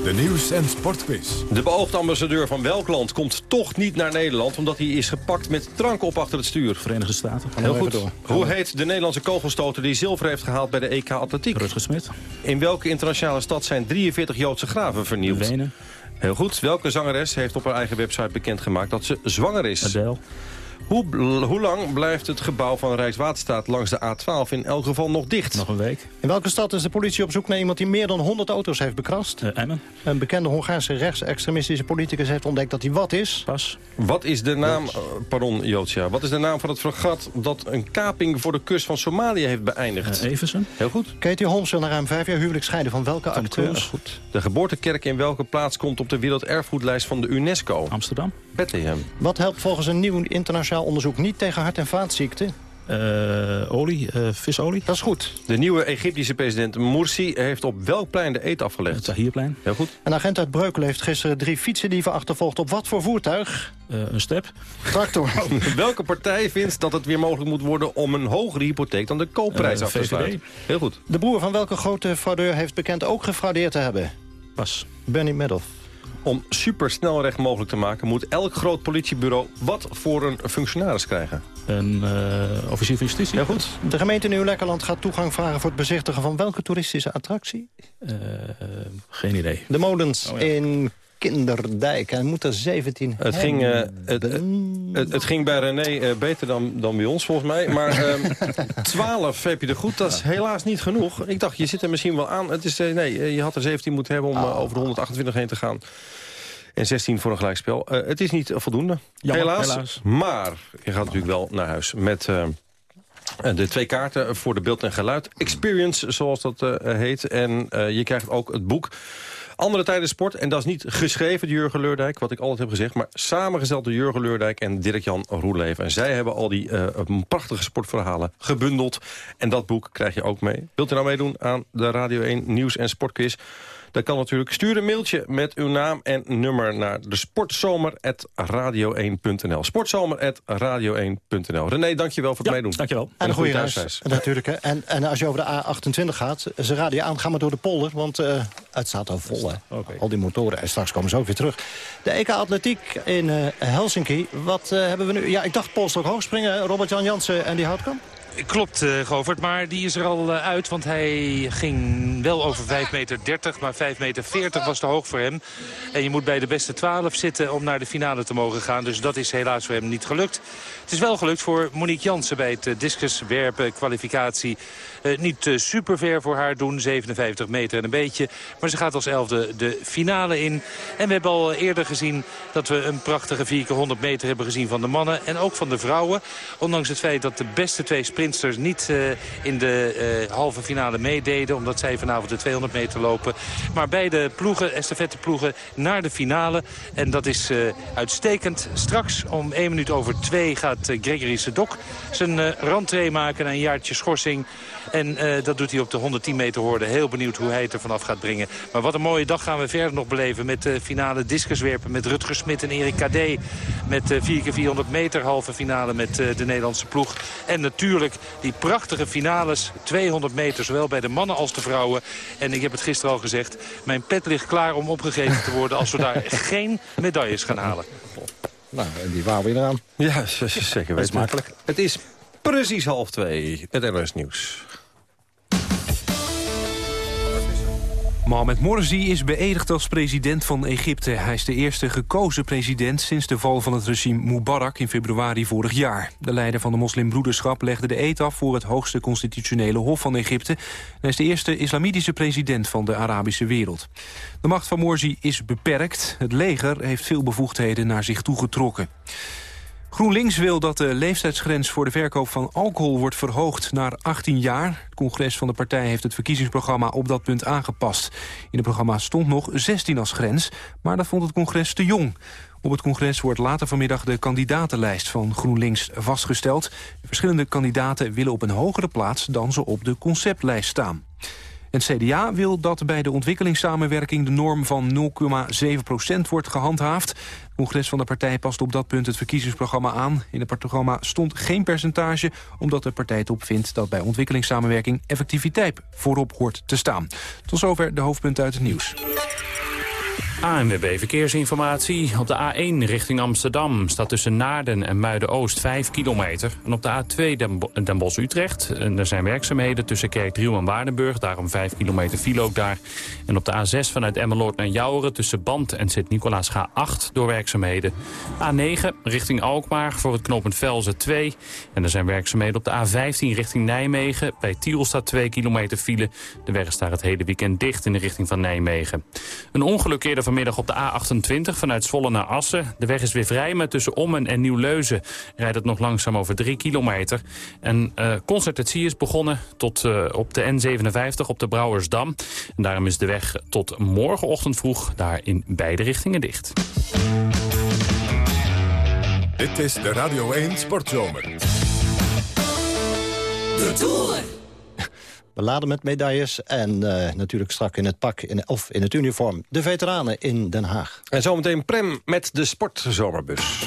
[SPEAKER 1] De nieuws- en sportquiz.
[SPEAKER 3] De beoogde ambassadeur van welk land komt toch niet naar Nederland... omdat hij is gepakt met drank op achter het stuur?
[SPEAKER 19] Verenigde Staten.
[SPEAKER 3] Heel goed.
[SPEAKER 2] door.
[SPEAKER 3] Hoe heet de Nederlandse kogelstoter die zilver heeft gehaald bij de EK Atletiek?
[SPEAKER 19] Rutger Smit.
[SPEAKER 3] In welke internationale stad zijn 43 Joodse graven vernield?
[SPEAKER 19] Wenen.
[SPEAKER 3] Heel goed. Welke zangeres heeft op haar eigen website bekendgemaakt dat ze zwanger is?
[SPEAKER 19] Adele.
[SPEAKER 3] Hoe, lang blijft het gebouw van Rijkswaterstaat langs de A12 in elk geval nog dicht?
[SPEAKER 19] Nog een week.
[SPEAKER 2] In welke stad is de politie op zoek naar iemand die meer dan 100 auto's heeft bekrast?
[SPEAKER 19] Uh, Emmen.
[SPEAKER 2] Een bekende Hongaarse rechtsextremistische politicus heeft ontdekt dat hij wat is.
[SPEAKER 19] Pas.
[SPEAKER 3] Wat is de naam, eh, pardon Joodsia, wat is de naam van het fregat dat een kaping voor de kust van Somalië heeft beëindigd?
[SPEAKER 19] Uh, Everson.
[SPEAKER 3] Heel goed.
[SPEAKER 2] Katie Holmes wil na ruim vijf jaar huwelijk scheiden van welke
[SPEAKER 19] Tom
[SPEAKER 2] acteur?
[SPEAKER 19] Cruise.
[SPEAKER 3] Goed. De geboortekerk in welke plaats komt op de werelderfgoedlijst van de UNESCO?
[SPEAKER 19] Amsterdam.
[SPEAKER 3] Bethlehem.
[SPEAKER 2] Wat helpt volgens een nieuw internationaal onderzoek niet tegen hart- en vaatziekten?
[SPEAKER 19] Uh, olie, uh, visolie.
[SPEAKER 2] Dat is goed.
[SPEAKER 3] De nieuwe Egyptische president Morsi heeft op welk plein de eet afgelegd?
[SPEAKER 19] Het Tahrirplein.
[SPEAKER 3] Heel goed.
[SPEAKER 2] Een agent uit Breukelen heeft gisteren drie fietsendieven achtervolgd. Op wat voor voertuig?
[SPEAKER 19] Uh, een step.
[SPEAKER 2] Tractor.
[SPEAKER 3] welke partij vindt dat het weer mogelijk moet worden om een hogere hypotheek dan de koopprijs af te
[SPEAKER 19] VVD.
[SPEAKER 3] sluiten? Heel goed.
[SPEAKER 2] De broer van welke grote fraudeur heeft bekend ook gefraudeerd te hebben?
[SPEAKER 19] Pas.
[SPEAKER 2] Bernie Madoff.
[SPEAKER 3] Om supersnelrecht mogelijk te maken... moet elk groot politiebureau wat voor een functionaris krijgen?
[SPEAKER 19] Een uh, officier van justitie.
[SPEAKER 3] Heel goed.
[SPEAKER 2] De gemeente Nieuw-Lekkerland gaat toegang vragen voor het bezichtigen van welke toeristische attractie?
[SPEAKER 19] Uh, geen idee.
[SPEAKER 2] De molens oh, ja. in Kinderdijk. Hij moet er 17
[SPEAKER 3] het ging, uh, het, het, het, ging bij René uh, beter dan, dan bij ons volgens mij. Maar 12 heb je er goed. Dat is helaas niet genoeg. Ik dacht, je zit er misschien wel aan. Het is, uh, nee, je had er 17 moeten hebben om oh. over de 128 heen te gaan. En 16 voor een gelijkspel. het is niet voldoende.
[SPEAKER 19] Jammer,
[SPEAKER 3] helaas.
[SPEAKER 19] helaas.
[SPEAKER 3] Maar je gaat natuurlijk wel naar huis met... De twee kaarten voor de beeld en geluid. Experience, zoals dat uh, heet. En uh, je krijgt ook het boek Andere Tijden Sport. En dat is niet geschreven door Jurgen Leurdijk, wat ik altijd heb gezegd... maar samengesteld door Jurgen Leurdijk en Dirk-Jan Roeleven. En zij hebben al die uh, prachtige sportverhalen gebundeld. En dat boek krijg je ook mee. Wilt u nou meedoen aan de Radio 1 Nieuws- en Sportquiz... Dat kan natuurlijk. Stuur een mailtje met uw naam en nummer naar de sportzomer.radio1.nl. Sportzomer.radio1.nl. René, dankjewel voor het
[SPEAKER 19] ja,
[SPEAKER 3] meedoen.
[SPEAKER 19] Dankjewel.
[SPEAKER 2] En een goede thuisreis. Natuurlijk. Hè. En, en als je over de A28 gaat, ze radio aan, ga maar door de polder. Want uh, het staat al vol, hè. Okay. Al die motoren. En straks komen ze ook weer terug. De EK Atletiek in uh, Helsinki. Wat uh, hebben we nu? Ja, ik dacht polstok hoogspringen. Robert-Jan Jansen en die Houtkamp.
[SPEAKER 23] Klopt, uh, Govert, maar die is er al uh, uit. Want hij ging wel over 5,30 meter, maar 5,40 meter was te hoog voor hem. En je moet bij de beste 12 zitten om naar de finale te mogen gaan. Dus dat is helaas voor hem niet gelukt. Het is wel gelukt voor Monique Jansen bij het uh, discuswerpen kwalificatie. niet super ver voor haar doen, 57 meter en een beetje. Maar ze gaat als elfde de finale in. En we hebben al eerder gezien dat we een prachtige 4 keer 100 meter hebben gezien van de mannen. En ook van de vrouwen. Ondanks het feit dat de beste twee sprintsters niet in de halve finale meededen. Omdat zij vanavond de 200 meter lopen. Maar beide ploegen, estafetteploegen, naar de finale. En dat is uitstekend. Straks om 1 minuut over 2 gaat Gregory Sedok zijn randtree maken na een jaartje schorsing. En uh, dat doet hij op de 110 meter hoorde. Heel benieuwd hoe hij het er vanaf gaat brengen. Maar wat een mooie dag gaan we verder nog beleven. Met de finale discuswerpen met Rutger Smit en Erik Kadé. Met de 4 keer 400 meter halve finale met de Nederlandse ploeg. En natuurlijk die prachtige finales. 200 meter, zowel bij de mannen als de vrouwen. En ik heb het gisteren al gezegd. Mijn pet ligt klaar om opgegeven te worden als we daar geen medailles gaan halen.
[SPEAKER 2] Nou, die waren we eraan.
[SPEAKER 3] Ja, zeker weten.
[SPEAKER 2] makkelijk.
[SPEAKER 3] Het is precies half twee. Het NOS Nieuws.
[SPEAKER 24] Mohamed Morsi is beëdigd als president van Egypte. Hij is de eerste gekozen president sinds de val van het regime Mubarak in februari vorig jaar. De leider van de moslimbroederschap legde de eed af voor het hoogste constitutionele hof van Egypte. Hij is de eerste islamitische president van de Arabische wereld. De macht van Morsi is beperkt. Het leger heeft veel bevoegdheden naar zich toegetrokken.
[SPEAKER 4] GroenLinks wil dat de leeftijdsgrens voor de verkoop van alcohol wordt verhoogd naar 18 jaar. Het congres van de partij heeft het verkiezingsprogramma op dat punt aangepast. In het programma stond nog 16 als grens, maar dat vond het congres te jong. Op het congres wordt later vanmiddag de kandidatenlijst van GroenLinks vastgesteld. De verschillende kandidaten willen op een hogere plaats dan ze op de conceptlijst staan. Het CDA wil dat bij de ontwikkelingssamenwerking de norm van 0,7% wordt gehandhaafd. Het congres van de partij past op dat punt het verkiezingsprogramma aan. In het programma stond geen percentage, omdat de partijtop vindt dat bij ontwikkelingssamenwerking effectiviteit voorop hoort te staan. Tot zover de hoofdpunten uit het nieuws.
[SPEAKER 6] ANWB Verkeersinformatie. Op de A1 richting Amsterdam staat tussen Naarden en Muiden-Oost 5 kilometer. En op de A2 Den, Bo Den Bosch-Utrecht. Er zijn werkzaamheden tussen Kerkdriel en Waardenburg. Daarom 5 kilometer file ook daar. En op de A6 vanuit Emmeloord naar Jouweren tussen Band en Sint-Nicolaas G8 door werkzaamheden. A9 richting Alkmaar voor het knooppunt Velzen 2. En er zijn werkzaamheden op de A15 richting Nijmegen. Bij Tiel staat 2 kilometer file. De weg is daar het hele weekend dicht in de richting van Nijmegen. Een ongeluk eerder vanmiddag op de A28 vanuit Zwolle naar Assen. De weg is weer vrij, maar tussen Ommen en Nieuw-Leuzen rijdt het nog langzaam over 3 kilometer. En uh, concertatie is begonnen tot, uh, op de N57 op de Brouwersdam. En daarom is de weg tot morgenochtend vroeg daar in beide richtingen dicht.
[SPEAKER 15] Dit is de Radio 1 Sportzomer.
[SPEAKER 2] De Tour. Beladen met medailles en uh, natuurlijk strak in het pak in, of in het uniform. De veteranen in Den Haag.
[SPEAKER 3] En zometeen Prem met de Sportzomerbus.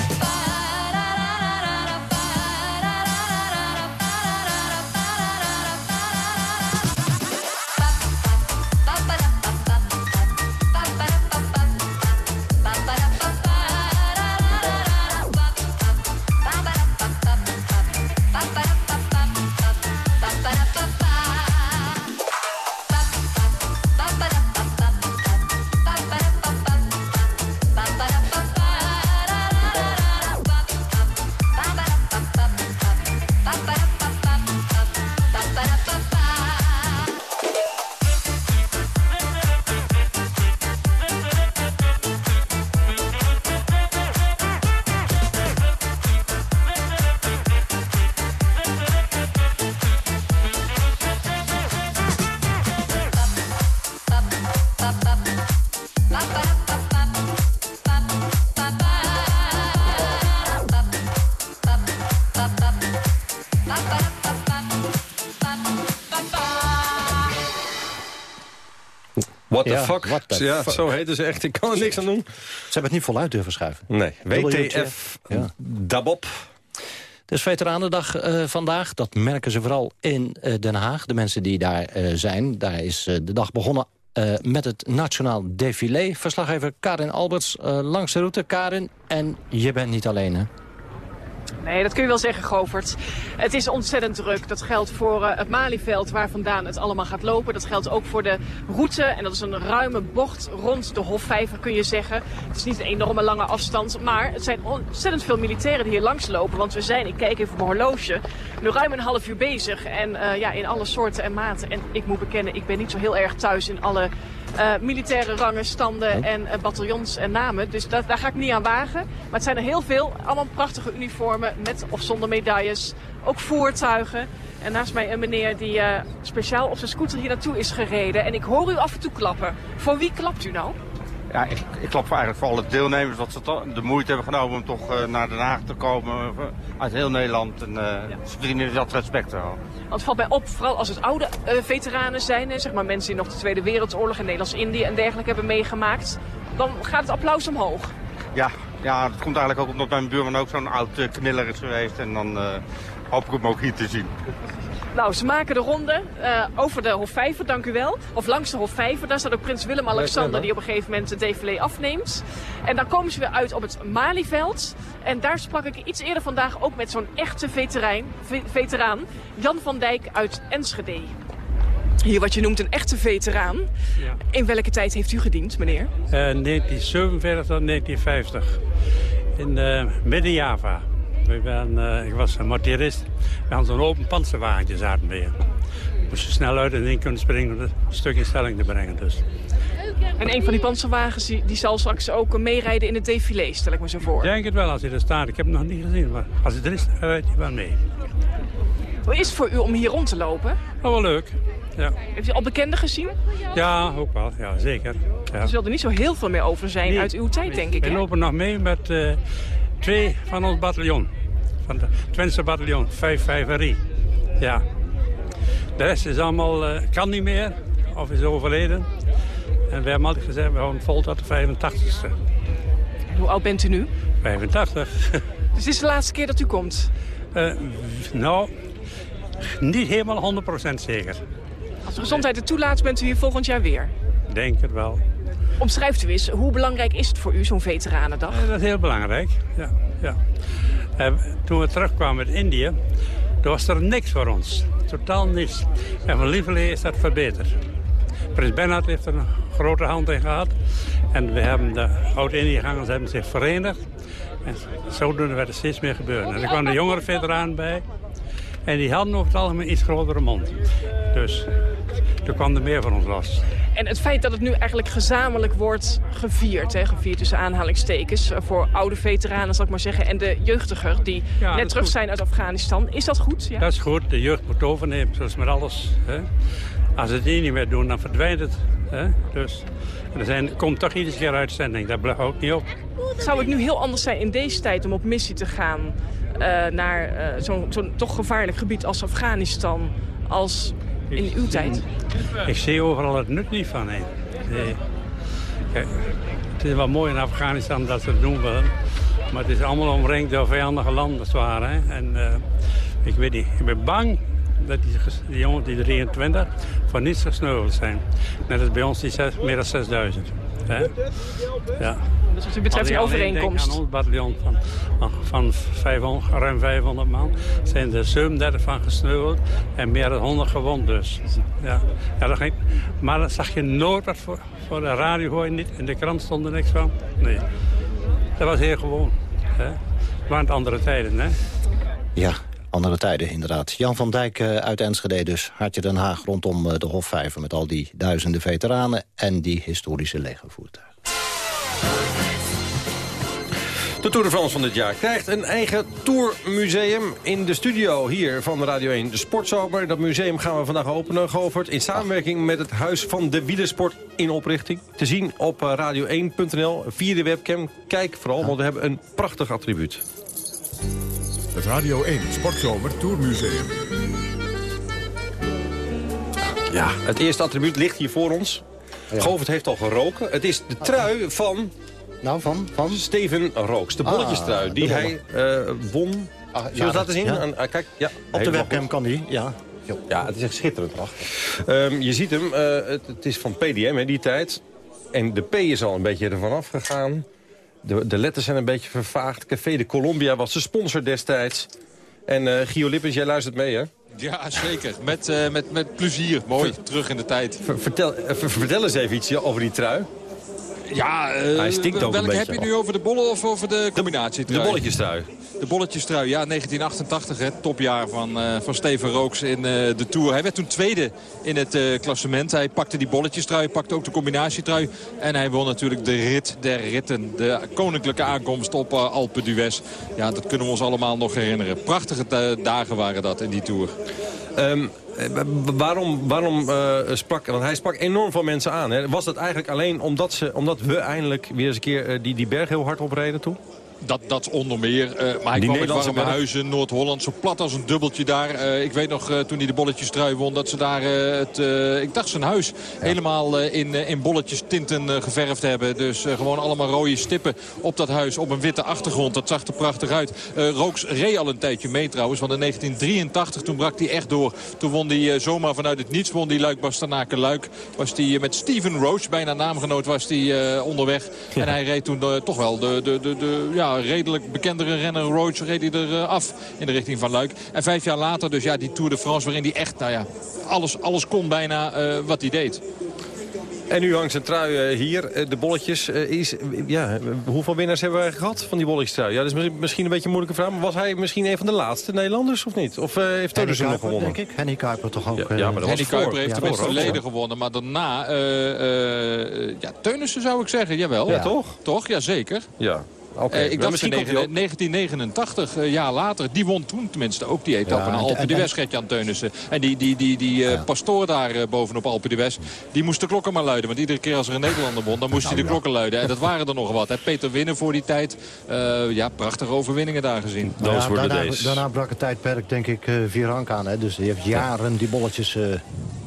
[SPEAKER 3] The
[SPEAKER 2] Ja,
[SPEAKER 3] fuck?
[SPEAKER 2] what the
[SPEAKER 3] ja,
[SPEAKER 2] fuck.
[SPEAKER 3] zo heten ze echt. Ik kan er niks aan doen.
[SPEAKER 2] Ze hebben het niet voluit durven schuiven.
[SPEAKER 3] Nee, WTF,
[SPEAKER 2] Ja.
[SPEAKER 3] Dabop.
[SPEAKER 2] Het is Veteranendag eh, vandaag. Dat merken ze vooral in eh, Den Haag. De mensen die daar eh, zijn. Daar is de dag begonnen met het Nationaal Défilé. Verslaggever Karin Alberts langs de route. Karin, en je bent niet alleen, hè?
[SPEAKER 25] Nee, dat kun je wel zeggen, Govert. Het is ontzettend druk. Dat geldt voor uh, het Malieveld waar vandaan het allemaal gaat lopen. Dat geldt ook voor de route. En dat is een ruime bocht rond de Hofvijver, kun je zeggen. Het is niet een enorme lange afstand. Maar het zijn ontzettend veel militairen die hier langs lopen. Want we zijn, ik kijk even op mijn horloge, nu ruim een half uur bezig. En uh, ja, in alle soorten en maten. En ik moet bekennen, ik ben niet zo heel erg thuis in alle uh, militaire rangen, standen en uh, bataljons en namen. Dus dat, daar ga ik niet aan wagen. Maar het zijn er heel veel. Allemaal prachtige uniformen met of zonder medailles. Ook voertuigen. En naast mij een meneer die uh, speciaal op zijn scooter hier naartoe is gereden. En ik hoor u af en toe klappen. Voor wie klapt u nou?
[SPEAKER 26] Ja, ik, ik klap eigenlijk voor alle deelnemers dat ze de moeite hebben genomen om toch uh, naar Den Haag te komen. Uh, uit heel Nederland. En uh, ja. ze verdienen dat respect wel.
[SPEAKER 25] Want het valt mij op, vooral als het oude veteranen zijn. Zeg maar mensen die nog de Tweede Wereldoorlog en Nederlands-Indië en dergelijke hebben meegemaakt. Dan gaat het applaus omhoog.
[SPEAKER 26] Ja, ja, dat komt eigenlijk ook omdat mijn buurman ook zo'n oud kniller is geweest. En dan hoop ik hem ook hier te zien.
[SPEAKER 25] Nou, ze maken de ronde uh, over de Hofvijver, dank u wel. Of langs de Hofvijver. Daar staat ook prins Willem-Alexander die op een gegeven moment het défilé afneemt. En dan komen ze weer uit op het Malieveld. En daar sprak ik iets eerder vandaag ook met zo'n echte veteraan, veteraan, Jan van Dijk uit Enschede. Hier wat je noemt een echte veteraan. Ja. In welke tijd heeft u gediend, meneer?
[SPEAKER 27] Uh, 1947 tot 1950. In uh, Midden-Java. Uh, ik was een mortierist. We hadden zo'n open panzerwagentje zaten mee. Moest je snel uit en in kunnen springen om het stuk in stelling te brengen. Dus.
[SPEAKER 25] En een van die panzerwagens die, die zal straks ook meerijden in het défilé, stel ik me zo voor.
[SPEAKER 27] Ik denk het wel als hij er staat. Ik heb hem nog niet gezien, maar als hij er is, rijdt hij wel mee.
[SPEAKER 25] Hoe is het voor u om hier rond te lopen?
[SPEAKER 27] Oh, wel leuk. Ja.
[SPEAKER 25] Heeft u al bekenden gezien?
[SPEAKER 27] Ja, ook wel. Ja, zeker. Ja.
[SPEAKER 25] Er zullen er niet zo heel veel meer over zijn nee, uit uw tijd, denk ik.
[SPEAKER 27] We lopen nog mee met uh, twee van ons bataljon. Van het Twentse bataljon, 5 5 Ja. De rest is allemaal, uh, kan niet meer, of is overleden. En we hebben altijd gezegd, we houden vol tot de 85ste.
[SPEAKER 25] Hoe oud bent u nu?
[SPEAKER 27] 85.
[SPEAKER 25] Dus dit is de laatste keer dat u komt?
[SPEAKER 27] Uh, nou, niet helemaal 100% zeker.
[SPEAKER 25] Als de gezondheid het toelaat, bent u hier volgend jaar weer?
[SPEAKER 27] Denk het wel.
[SPEAKER 25] Omschrijft u eens, hoe belangrijk is het voor u, zo'n veteranendag?
[SPEAKER 27] Ja, dat is heel belangrijk, ja. ja. Uh, toen we terugkwamen uit Indië, was er niks voor ons. Totaal niks. En van lieverlee is dat verbeterd. Prins Bernhard heeft er een grote hand in gehad. En we hebben de oud-Indiëgangers hebben zich verenigd. En zodoende werd er steeds meer gebeuren. En er kwam de jongere veteraan bij. En die hadden over het algemeen iets grotere mond. Dus toen kwam er meer van ons los.
[SPEAKER 25] En het feit dat het nu eigenlijk gezamenlijk wordt gevierd, hè, gevierd tussen aanhalingstekens, voor oude veteranen zal ik maar zeggen, en de jeugdiger die ja, net terug goed. zijn uit Afghanistan. Is dat goed? Ja?
[SPEAKER 27] Dat is goed. De jeugd moet overnemen, zoals met alles. Hè. Als ze het hier niet meer doen, dan verdwijnt het. Hè. Dus er zijn, komt toch iedere keer uitzending, daar blijft ook niet op.
[SPEAKER 25] Zou het nu heel anders zijn in deze tijd om op missie te gaan uh, naar uh, zo'n zo toch gevaarlijk gebied als Afghanistan, als in uw tijd?
[SPEAKER 27] Ik zie overal het nut niet van. Nee. nee. Kijk, het is wel mooi in Afghanistan dat ze het doen willen. Maar het is allemaal omringd door vijandige landen zwaar. Hè? En uh, ik weet niet, ik ben bang dat die, die jongens, die 23, voor niets gesneuveld zijn. Net als bij ons die 6, meer dan 6000. Hè? Ja.
[SPEAKER 25] Dus wat u betreft die overeenkomst?
[SPEAKER 27] aan ons bataljon van, van, van 500, ruim 500 man zijn er 37 van gesneuveld en meer dan 100 gewond dus. Ja. Ja, dat ging, maar dat zag je nooit wat voor, voor de radio gooien niet. In de krant stond er niks van. Nee. Dat was heel gewoon. Hè. Het waren andere tijden, hè.
[SPEAKER 2] Ja, andere tijden inderdaad. Jan van Dijk uh, uit Enschede dus. Hartje Den Haag rondom uh, de Hofvijver... met al die duizenden veteranen en die historische legervoertuigen.
[SPEAKER 3] De Tour de France van dit jaar krijgt een eigen tourmuseum in de studio hier van Radio 1. De Sportzomer, dat museum gaan we vandaag openen, Govert. In samenwerking met het Huis van de Wielersport in oprichting. Te zien op eh, radio1.nl via de webcam. Kijk vooral, want we hebben een prachtig attribuut.
[SPEAKER 1] Het Radio 1 Sportzomer Tourmuseum.
[SPEAKER 3] Ja, het eerste attribuut ligt hier voor ons. Ja. Govert heeft al geroken. Het is de trui van...
[SPEAKER 2] Nou, van? van?
[SPEAKER 3] Steven Rooks. De bolletjestrui ah, die hij uh, won. Ah, Zullen we dat laten zien?
[SPEAKER 2] Ja.
[SPEAKER 3] Uh, kijk, ja,
[SPEAKER 2] Op de webcam kan die, ja.
[SPEAKER 3] Ja, het is echt schitterend. Um, je ziet hem, uh, het, het, is van PDM, hè, die tijd. En de P is al een beetje ervan afgegaan. De, de letters zijn een beetje vervaagd. Café de Colombia was de sponsor destijds. En uh, Gio Lippens, jij luistert mee, hè?
[SPEAKER 11] Ja, zeker. Met, uh, met, met plezier. Mooi, terug in de tijd.
[SPEAKER 3] vertel, vertel eens even iets over die trui.
[SPEAKER 11] Ja, uh,
[SPEAKER 3] Hij stinkt ook
[SPEAKER 11] welke
[SPEAKER 3] een
[SPEAKER 11] heb je nu over de bollen of over de combinatie?
[SPEAKER 3] De, de bolletjestrui.
[SPEAKER 11] De bolletjestrui, ja, 1988, het topjaar van, uh, van Steven Rooks in uh, de Tour. Hij werd toen tweede in het uh, klassement. Hij pakte die bolletjestrui, pakte ook de combinatietrui. En hij won natuurlijk de rit der ritten. De koninklijke aankomst op Alpe d'Huez. Ja, dat kunnen we ons allemaal nog herinneren. Prachtige dagen waren dat in die Tour.
[SPEAKER 3] Um, waarom waarom uh, sprak... Want hij sprak enorm veel mensen aan. Hè? Was dat eigenlijk alleen omdat, ze, omdat we eindelijk weer eens een keer die, die berg heel hard opreden toen?
[SPEAKER 11] Dat, dat onder meer. Uh, maar hij kwam met warme huizen, Noord-Holland, zo plat als een dubbeltje daar. Uh, ik weet nog, uh, toen hij de bolletjes trui won, dat ze daar het, ik dacht zijn huis ja. helemaal in, in bolletjes tinten geverfd hebben. Dus gewoon allemaal rode stippen op dat huis, op een witte achtergrond. Dat zag er prachtig uit. Rooks reed al een tijdje mee trouwens, want in 1983, toen brak hij echt door. Toen won hij zomaar vanuit het niets, won die Luik Bastenaken Luik. Was hij met Steven Roach, bijna naamgenoot, was hij onderweg. Ja. En hij reed toen toch wel de, de, de, de ja, redelijk bekendere renner Roach reed hij er af in de richting van Luik. En vijf jaar later dus ja, die Tour de France waarin hij echt nou ja, alles, alles kon bijna uh, wat hij deed.
[SPEAKER 3] En nu hangt zijn trui uh, hier, uh, de bolletjes. Uh, is, ja, hoeveel winnaars hebben wij gehad van die bolletjestrui? Ja, dat is misschien een beetje een moeilijke vraag. Maar was hij misschien een van de laatste Nederlanders of niet? Of heeft Teunissen nog gewonnen?
[SPEAKER 2] denk ik. Henny Kuiper toch ook.
[SPEAKER 3] Ja, ja maar dat
[SPEAKER 11] Henny
[SPEAKER 3] was
[SPEAKER 11] Kuiper
[SPEAKER 3] voor.
[SPEAKER 11] heeft
[SPEAKER 3] ja,
[SPEAKER 11] de beste verleden gewonnen. Maar daarna, ja, Teunissen zou ik zeggen. Jawel.
[SPEAKER 3] Ja, toch?
[SPEAKER 11] Toch, ja zeker.
[SPEAKER 3] Ja. Okay.
[SPEAKER 11] Uh, ik dacht in 1989, een uh, jaar later, die won toen tenminste ook die etappe ja, naar Alpe d'Huez, Gert-Jan Teunissen. En die, die, die, die uh, ja. pastoor daar bovenop Alpe d'Huez, die moest de klokken maar luiden. Want iedere keer als er een Nederlander won, dan moest hij de klokken luiden. En dat waren er nog wat. Hè. Peter Winnen voor die tijd, ja, prachtige overwinningen daar gezien.
[SPEAKER 2] Nou ja, daarna, daarna brak het tijdperk denk ik Virank aan. Hè. Dus je hebt jaren die bolletjes...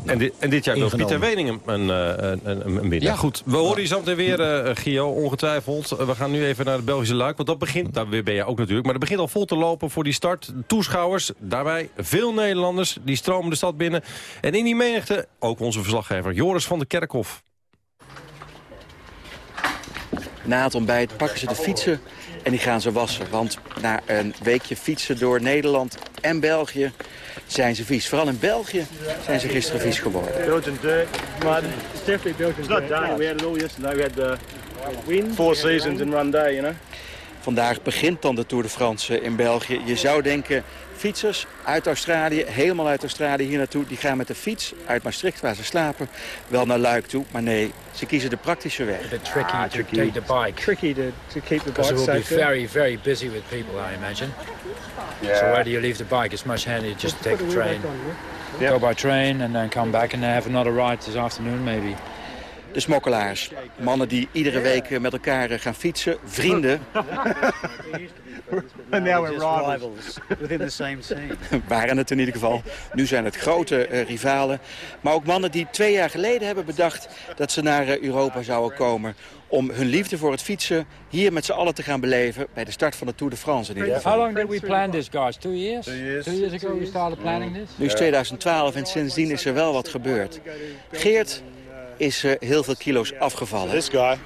[SPEAKER 3] En dit, en dit jaar wil Pieter Wening een, een, een, een winnaar. Ja. Goed, we horen je zo meteen weer, uh, Gio, ongetwijfeld. We gaan nu even naar het Belgische Luik, want dat begint, daar ben je ook natuurlijk... maar dat begint al vol te lopen voor die start. Toeschouwers, daarbij veel Nederlanders, die stromen de stad binnen. En in die menigte ook onze verslaggever Joris van der Kerkhof.
[SPEAKER 28] Na het ontbijt pakken ze de fietsen en die gaan ze wassen. Want na een weekje fietsen door Nederland en België zijn ze vies. Vooral in België zijn ze gisteren vies geworden.
[SPEAKER 29] Belgian It's not. We had it all yesterday. We had the four seasons in one day, you know.
[SPEAKER 28] Vandaag begint dan de Tour de France in België. Je zou denken, fietsers uit Australië, helemaal uit Australië hier naartoe... die gaan met de fiets uit Maastricht, waar ze slapen, wel naar Luik toe. Maar nee, ze kiezen de praktische weg.
[SPEAKER 30] Bit tricky ah, to tricky. take the bike.
[SPEAKER 29] Tricky to, to keep the bike
[SPEAKER 30] safe.
[SPEAKER 29] Because
[SPEAKER 30] we'll be very, very busy with people, I imagine. Yeah. So where do you leave the bike? It's much handier just to take the train. Go by train and then come back and have another ride this afternoon maybe.
[SPEAKER 28] De smokkelaars. Mannen die iedere week met elkaar gaan fietsen. Vrienden.
[SPEAKER 29] And now we're rivals within the same scene.
[SPEAKER 28] Waren het in ieder geval. Nu zijn het grote uh, rivalen. Maar ook mannen die twee jaar geleden hebben bedacht... dat ze naar uh, Europa zouden komen om hun liefde voor het fietsen hier met z'n allen te gaan beleven bij de start van de Tour de France in ieder geval.
[SPEAKER 30] How long did we plan this, guys? Two years?
[SPEAKER 29] Two years.
[SPEAKER 30] Two years ago we started planning this?
[SPEAKER 28] Nu is 2012 en sindsdien is er wel wat gebeurd. Geert is uh, heel veel kilo's afgevallen.
[SPEAKER 29] This guy,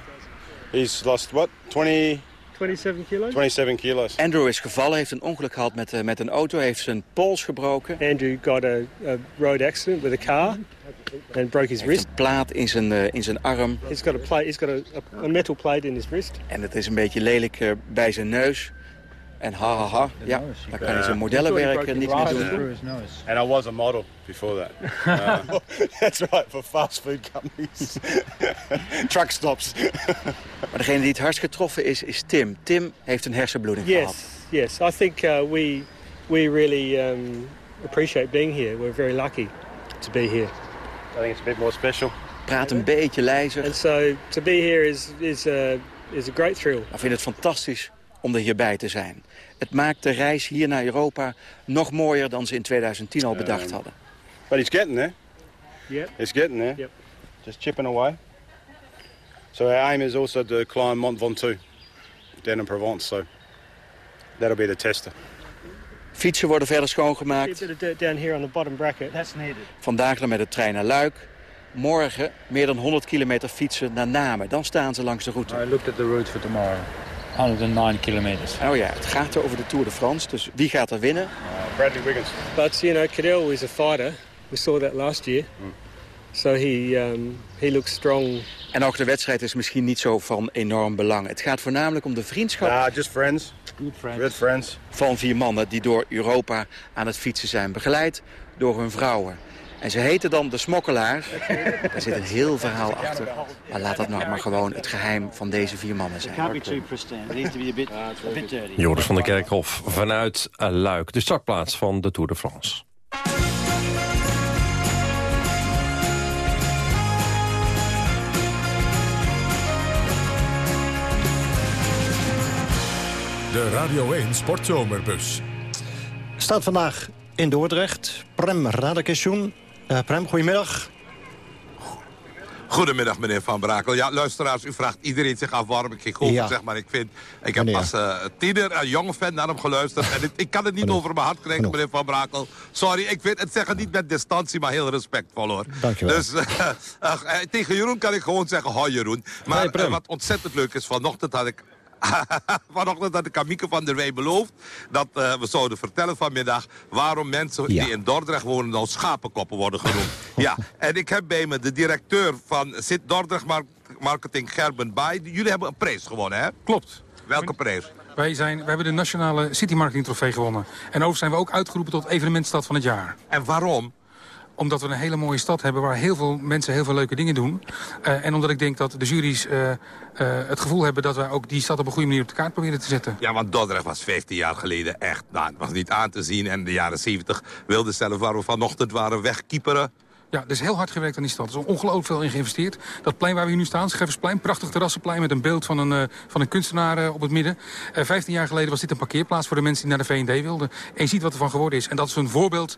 [SPEAKER 29] he's lost what? 20... 27 kilos? 27 kilos.
[SPEAKER 28] Andrew is gevallen, heeft een ongeluk gehad met, uh, met een auto, heeft zijn pols gebroken.
[SPEAKER 29] Andrew got a, a road accident with a car and broke his wrist.
[SPEAKER 28] een plaat in zijn, uh, in zijn arm.
[SPEAKER 29] He's got, a, plate, he's got a, a metal plate in his wrist.
[SPEAKER 28] En het is een beetje lelijk uh, bij zijn neus. En ha ha ha, ja, dan kan hij zijn modellenwerk niet meer doen.
[SPEAKER 29] And I was a model before that. Uh, That's right, for fast food companies. Truck stops.
[SPEAKER 28] maar degene die het hardst getroffen is, is Tim. Tim heeft een hersenbloeding
[SPEAKER 29] yes,
[SPEAKER 28] gehad.
[SPEAKER 29] Yes, I think uh, we, we really um, appreciate being here. We're very lucky to be here. I think it's a bit more special.
[SPEAKER 28] Praat een beetje lijzer.
[SPEAKER 29] And so to be here is, is, uh, is a great thrill.
[SPEAKER 28] Ik vind het fantastisch om er hierbij te zijn. Het maakt de reis hier naar Europa nog mooier dan ze in 2010 al bedacht hadden.
[SPEAKER 29] But it's getting there. Yeah. It's getting there. Yep. Just chipping away. So our aim is also to climb Mont Ventoux down in Provence. So that'll be the tester.
[SPEAKER 28] Fietsen worden verder schoongemaakt.
[SPEAKER 29] Down here on the bottom bracket.
[SPEAKER 31] That's needed.
[SPEAKER 28] Vandaag dan met de trein naar Luik. Morgen meer dan 100 kilometer fietsen naar Namen. Dan staan ze langs de route.
[SPEAKER 30] I looked at the route for tomorrow. 109 kilometers.
[SPEAKER 28] Oh ja, het gaat over de Tour de France. Dus wie gaat er winnen?
[SPEAKER 29] Bradley Wiggins. But, you know, Cadell is a fighter. We saw that last year. So he, um, he looks strong.
[SPEAKER 28] En ook de wedstrijd is misschien niet zo van enorm belang. Het gaat voornamelijk om de vriendschap
[SPEAKER 31] Nah, just friends. Good friends. Good friends.
[SPEAKER 28] van vier mannen die door Europa aan het fietsen zijn. Begeleid door hun vrouwen. En ze heten dan de smokkelaar. Daar zit een heel verhaal achter. Maar laat dat nou maar gewoon het geheim van deze vier mannen zijn.
[SPEAKER 3] Joris van der Kerkhof vanuit eh, Luik, de startplaats van de Tour de France.
[SPEAKER 1] De Radio 1 Sportzomerbus.
[SPEAKER 2] Staat vandaag in Dordrecht. Prem Radakesjoen. Eh Prem, goedemiddag.
[SPEAKER 32] Goedemiddag, meneer Van Brakel. Ja, luisteraars, u vraagt iedereen zich af waarom ik geen
[SPEAKER 2] Ja.
[SPEAKER 32] zeg. Maar ik vind, ik heb
[SPEAKER 2] Meneer.
[SPEAKER 32] als eh tiener, een jonge fan naar hem geluisterd. En het- ik kan het niet over mijn hart krijgen, meneer Van Brakel. Sorry, ik vind het zeggen niet met distantie, maar heel respectvol hoor.
[SPEAKER 2] Dankjewel.
[SPEAKER 32] Dus eh, tegen Jeroen kan ik gewoon zeggen, hoi Jeroen. Maar
[SPEAKER 2] Hey,
[SPEAKER 32] wat ontzettend leuk is, vanochtend had ik... Vanochtend had ik aan Mieke van der Wey beloofd dat eh, we zouden vertellen vanmiddag waarom mensen
[SPEAKER 2] Ja.
[SPEAKER 32] die in Dordrecht wonen nou schapenkoppen worden genoemd. ja, en ik heb bij me de directeur van Zit Dordrecht Mar- Marketing Gerben Baai. Jullie hebben een prijs gewonnen, hè?
[SPEAKER 33] Klopt.
[SPEAKER 32] Welke prijs?
[SPEAKER 33] Wij, zijn, wij hebben de nationale City Marketing Trofee gewonnen. En overigens zijn we ook uitgeroepen tot evenementstad van het jaar.
[SPEAKER 32] En waarom?
[SPEAKER 33] Omdat we een hele mooie stad hebben waar heel veel mensen heel veel leuke dingen doen. Eh, en omdat ik denk dat de juries eh, eh, het gevoel hebben dat wij ook die stad op een goede manier op de kaart proberen te zetten.
[SPEAKER 32] Ja, want Dordrecht was 15 jaar geleden echt, nou, het was niet aan te zien. En de jaren 70 wilde zelf waar we vanochtend waren wegkieperen.
[SPEAKER 33] Ja, er is heel hard gewerkt aan die stad. Er is ongelooflijk veel in geïnvesteerd. Dat plein waar we hier nu staan, Scheffersplein, prachtig terrassenplein met een beeld van een, eh, van een kunstenaar eh, op het midden. Eh 15 jaar geleden was dit een parkeerplaats voor de mensen die naar de V&D wilden. En je ziet wat er van geworden is. En dat is een voorbeeld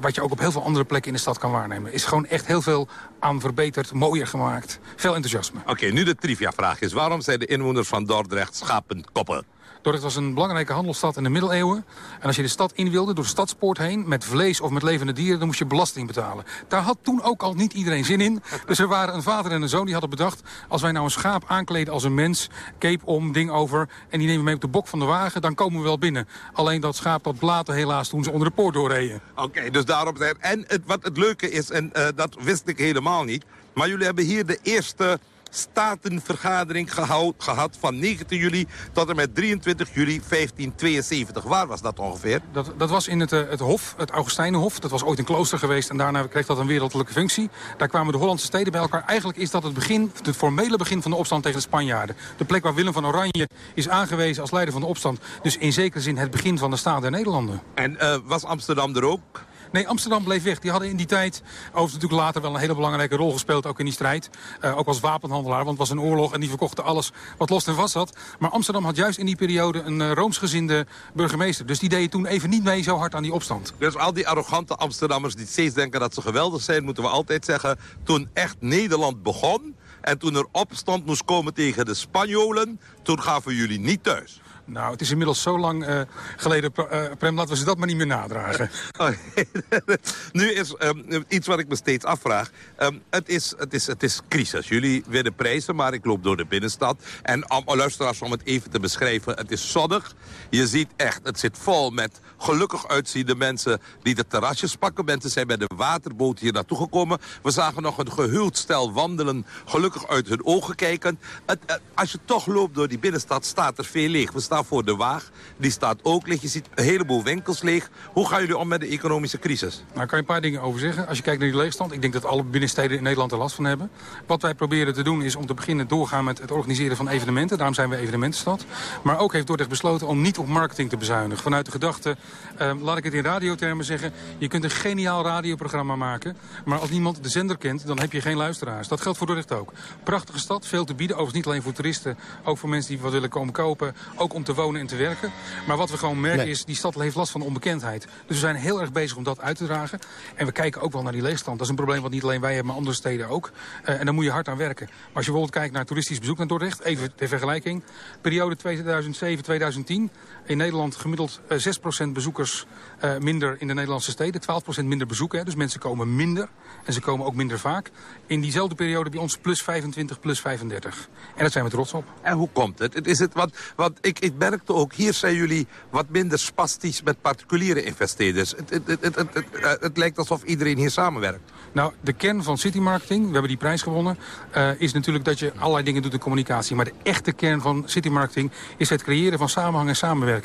[SPEAKER 33] wat je ook op heel veel andere plekken in de stad kan waarnemen. Is gewoon echt heel veel aan verbeterd, mooier gemaakt. Veel enthousiasme.
[SPEAKER 32] Oké, nu de trivia-vraag is. Waarom zijn de inwoners van Dordrecht schapenkoppen?
[SPEAKER 33] Dordrecht was een belangrijke handelsstad in de middeleeuwen. En als je de stad in wilde, door de stadspoort heen... met vlees of met levende dieren, dan moest je belasting betalen. Daar had toen ook al niet iedereen zin in. Dus er waren een vader en een zoon die hadden bedacht... als wij nou een schaap aankleden als een mens... cape om, ding over... en die nemen we mee op de bok van de wagen... dan komen we wel binnen. Alleen dat schaap dat blaten helaas toen ze onder de poort doorreden.
[SPEAKER 32] Oké, dus daarom zijn... En het, wat het leuke is, en eh, dat wist ik helemaal niet... maar jullie hebben hier de eerste statenvergadering gehad... van 19 juli tot en met 23 juli 1572. Waar was dat ongeveer?
[SPEAKER 33] Dat, dat was in het, eh, het Hof, het Augustijnenhof. Dat was ooit een klooster geweest en daarna kreeg dat een wereldlijke functie. Daar kwamen de Hollandse steden bij elkaar. Eigenlijk is dat het begin, het formele begin van de opstand tegen de Spanjaarden. De plek waar Willem van Oranje is aangewezen als leider van de opstand. Dus in zekere zin het begin van de staat der Nederlanden.
[SPEAKER 32] En eh, was Amsterdam er ook?
[SPEAKER 33] Nee, Amsterdam bleef weg. Die hadden in die tijd, overigens natuurlijk later wel een hele belangrijke rol gespeeld, ook in die strijd. Eh, ook als wapenhandelaar, want het was een oorlog en die verkochten alles wat los en vast zat. Maar Amsterdam had juist in die periode een uh, roomsgezinde burgemeester. Dus die deden toen even niet mee zo hard aan die opstand.
[SPEAKER 32] Dus al die arrogante Amsterdammers die steeds denken dat ze geweldig zijn... moeten we altijd zeggen, toen echt Nederland begon... en toen er opstand moest komen tegen de Spanjolen... toen gaven jullie niet thuis.
[SPEAKER 33] Nou, het is inmiddels zo lang uh, geleden, uh, Prem, laten we ze dat maar niet meer nadragen.
[SPEAKER 32] nu is um, iets wat ik me steeds afvraag. Um, het, is, het, is, het is crisis. Jullie winnen prijzen, maar ik loop door de binnenstad. En um, luisteraars, om het even te beschrijven, het is zonnig. Je ziet echt, het zit vol met gelukkig uitziende mensen die de terrasjes pakken. Mensen zijn bij de waterboot hier naartoe gekomen. We zagen nog een gehuld stel wandelen, gelukkig uit hun ogen kijken. Het, het, als je toch loopt door die binnenstad, staat er veel leeg. We staan voor de Waag. Die staat ook leeg. Je ziet een heleboel winkels leeg. Hoe gaan jullie om met de economische crisis?
[SPEAKER 33] Nou, kan je een paar dingen over zeggen. Als je kijkt naar die leegstand, ik denk dat alle binnensteden in Nederland er last van hebben. Wat wij proberen te doen is om te beginnen doorgaan met het organiseren van evenementen. Daarom zijn we evenementenstad. Maar ook heeft Dordrecht besloten om niet op marketing te bezuinigen. Vanuit de gedachte, eh, laat ik het in radiothermen zeggen... je kunt een geniaal radioprogramma maken... maar als niemand de zender kent, dan heb je geen luisteraars. Dat geldt voor Dordrecht ook. Prachtige stad, veel te bieden. Overigens niet alleen voor toeristen, ook voor mensen die wat willen komen kopen. Ook om te wonen en te werken. Maar wat we gewoon merken
[SPEAKER 2] Nee.
[SPEAKER 33] is, die stad heeft last van onbekendheid. Dus we zijn heel erg bezig om dat uit te dragen. En we kijken ook wel naar die leegstand. Dat is een probleem wat niet alleen wij hebben, maar andere steden ook. Eh, en daar moet je hard aan werken. Maar als je bijvoorbeeld kijkt naar toeristisch bezoek naar Dordrecht, even ter vergelijking. Periode 2007-2010. In Nederland gemiddeld eh, 6% bezoekers eh, minder in de Nederlandse steden. 12% minder bezoeken, hè. dus mensen komen minder. En ze komen ook minder vaak. In diezelfde periode bij ons plus 25, plus 35. En daar zijn we trots op.
[SPEAKER 32] En hoe komt het? het is het wat, wat ik, ik merkte ook, hier zijn jullie wat minder spastisch met particuliere investeerders. Het, het, het, het, het lijkt alsof iedereen hier samenwerkt.
[SPEAKER 33] Nou, de kern van City Marketing, we hebben die prijs gewonnen... eh, is natuurlijk dat je allerlei dingen doet in communicatie. Maar de echte kern van City Marketing is het creëren van samenhang en samenwerking.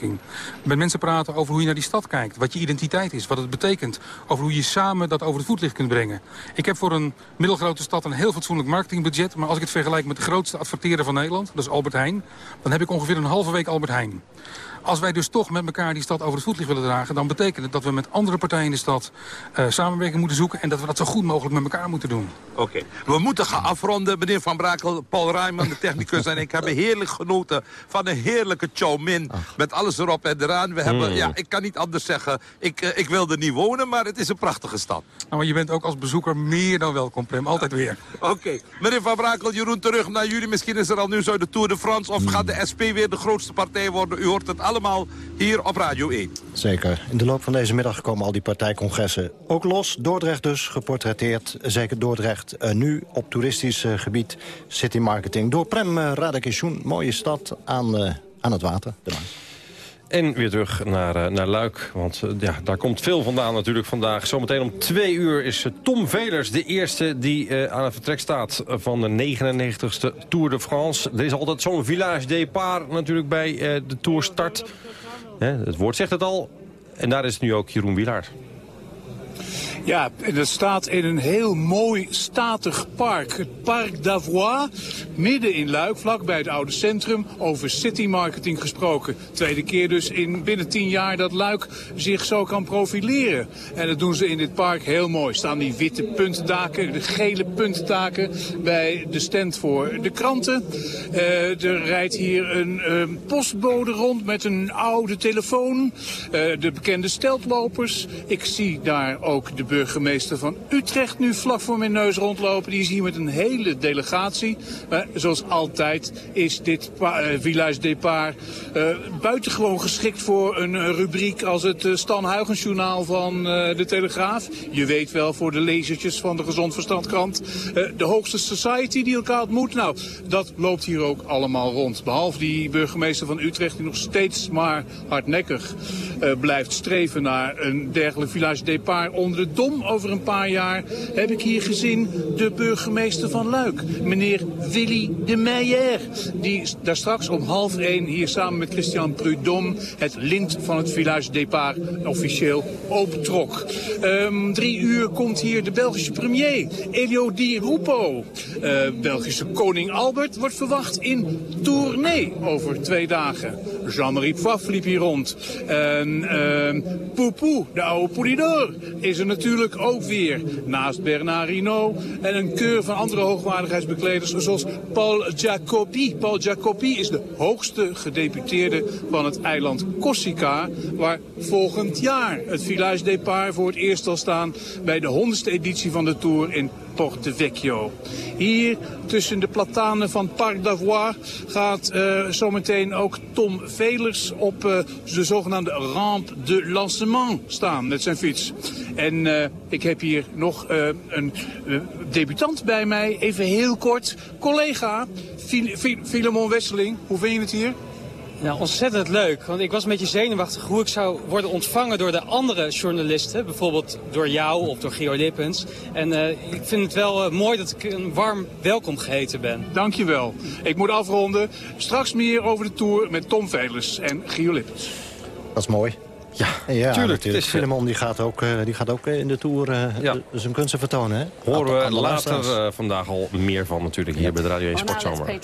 [SPEAKER 33] Met mensen praten over hoe je naar die stad kijkt. Wat je identiteit is, wat het betekent. Over hoe je samen dat over het voetlicht kunt brengen. Ik heb voor een middelgrote stad een heel fatsoenlijk marketingbudget. Maar als ik het vergelijk met de grootste adverteerder van Nederland, dat is Albert Heijn... dan heb ik ongeveer een halve week Albert Heijn. Als wij dus toch met elkaar die stad over het voetlicht willen dragen... dan betekent het dat we met andere partijen in de stad eh, samenwerking moeten zoeken... en dat we dat zo goed mogelijk met elkaar moeten doen.
[SPEAKER 32] Oké. We moeten gaan afronden. Meneer Van Brakel, Paul Rijman, de technicus en ik hebben heerlijk genoten van een heerlijke chow min. Met alles erop en eraan. We hebben,
[SPEAKER 33] Mm.
[SPEAKER 32] ja, ik kan niet anders zeggen, ik, eh, ik wil er niet wonen, maar het is een prachtige stad.
[SPEAKER 33] Nou, maar je bent ook als bezoeker meer dan welkom, Prem. Altijd weer.
[SPEAKER 32] Oké. Meneer Van Brakel, Jeroen, terug naar jullie. Misschien is er al nu zo de Tour de France. Of gaat de SP weer de grootste partij worden? U hoort het allemaal hier op Radio 1.
[SPEAKER 2] Zeker. In de loop van deze middag komen al die partijcongressen ook los. Dordrecht dus, geportretteerd. Zeker Dordrecht eh, nu op toeristisch eh, gebied. City marketing. Door Prem uh, Radakishun. Mooie stad aan, aan het water. De.
[SPEAKER 3] En weer terug naar, uh, naar Luik, want uh, ja, daar komt veel vandaan natuurlijk vandaag. Zometeen om twee uur is uh, Tom Velers de eerste die aan het vertrek staat... van de 99ste Tour de France. Er is altijd zo'n village départ natuurlijk bij de Tourstart. het woord zegt het al. En daar is nu ook Jeroen Wielaert.
[SPEAKER 34] Ja, en dat staat in een heel mooi statig park. Het Parc d'Avoie, midden in Luik, vlak bij het oude centrum. Over city marketing gesproken. Tweede keer dus in binnen tien jaar dat Luik zich zo kan profileren. En dat doen ze in dit park heel mooi. Staan die witte puntdaken, de gele puntdaken bij de stand voor de kranten. Uh, er rijdt hier een uh, postbode rond met een oude telefoon. Uh, de bekende steltlopers. Ik zie daar ook de burgemeester van Utrecht nu vlak voor mijn neus rondlopen. Die is hier met een hele delegatie. Uh, zoals altijd is dit uh, Village Départ uh, buitengewoon geschikt voor een rubriek als het Stan Huygens journaal van de Telegraaf. Je weet wel voor de lezertjes van de Gezond Verstandkrant. de hoogste society die elkaar ontmoet. Nou, dat loopt hier ook allemaal rond. Behalve die burgemeester van Utrecht die nog steeds maar hardnekkig blijft streven naar een dergelijk Village Départ onder de Over een paar jaar heb ik hier gezien de burgemeester van Luik, meneer Willy de Meijer. Die daar straks om half één hier samen met Christian Prudhomme het lint van het Village Départ officieel optrok. Um, drie uur komt hier de Belgische premier, Elio Di Rupo. Uh, Belgische koning Albert wordt verwacht in Tournai over twee dagen. Jean-Marie Pfaff liep hier rond. En uh, Poupou, de oude Poulidor, is er natuurlijk ook weer. Naast Bernard Hinault en een keur van andere hoogwaardigheidsbekleders zoals Paul Jacobi. Paul Jacobi is de hoogste gedeputeerde van het eiland Corsica, waar volgend jaar het Village Départ voor het eerst zal staan bij de honderdste editie van de Tour in Porte Vecchio. Hier tussen de platanen van Parc d'Avoie gaat uh, zometeen ook Tom Velers op uh, de zogenaamde rampe de lancement staan met zijn fiets. En uh, ik heb hier nog een debutant bij mij, even heel kort. Collega Filemon Wesseling, hoe vind je het hier?
[SPEAKER 35] Nou, ontzettend leuk. Want ik was een beetje zenuwachtig hoe ik zou worden ontvangen door de andere journalisten. Bijvoorbeeld door jou of door Gio Lippens. En uh, ik vind het wel uh, mooi dat ik een warm welkom geheten ben.
[SPEAKER 34] Dankjewel. Ik moet afronden. Straks meer over de Tour met Tom Velers en Gio Lippens.
[SPEAKER 2] Dat is mooi.
[SPEAKER 3] Ja,
[SPEAKER 2] ja
[SPEAKER 3] tuurlijk.
[SPEAKER 2] natuurlijk. Filemon die gaat, ook, uh, die gaat ook in de Tour uh, ja. zijn kunsten vertonen. Hè?
[SPEAKER 3] Horen we later uh, vandaag al meer van natuurlijk hier bij de Radio 1 Sportzomer.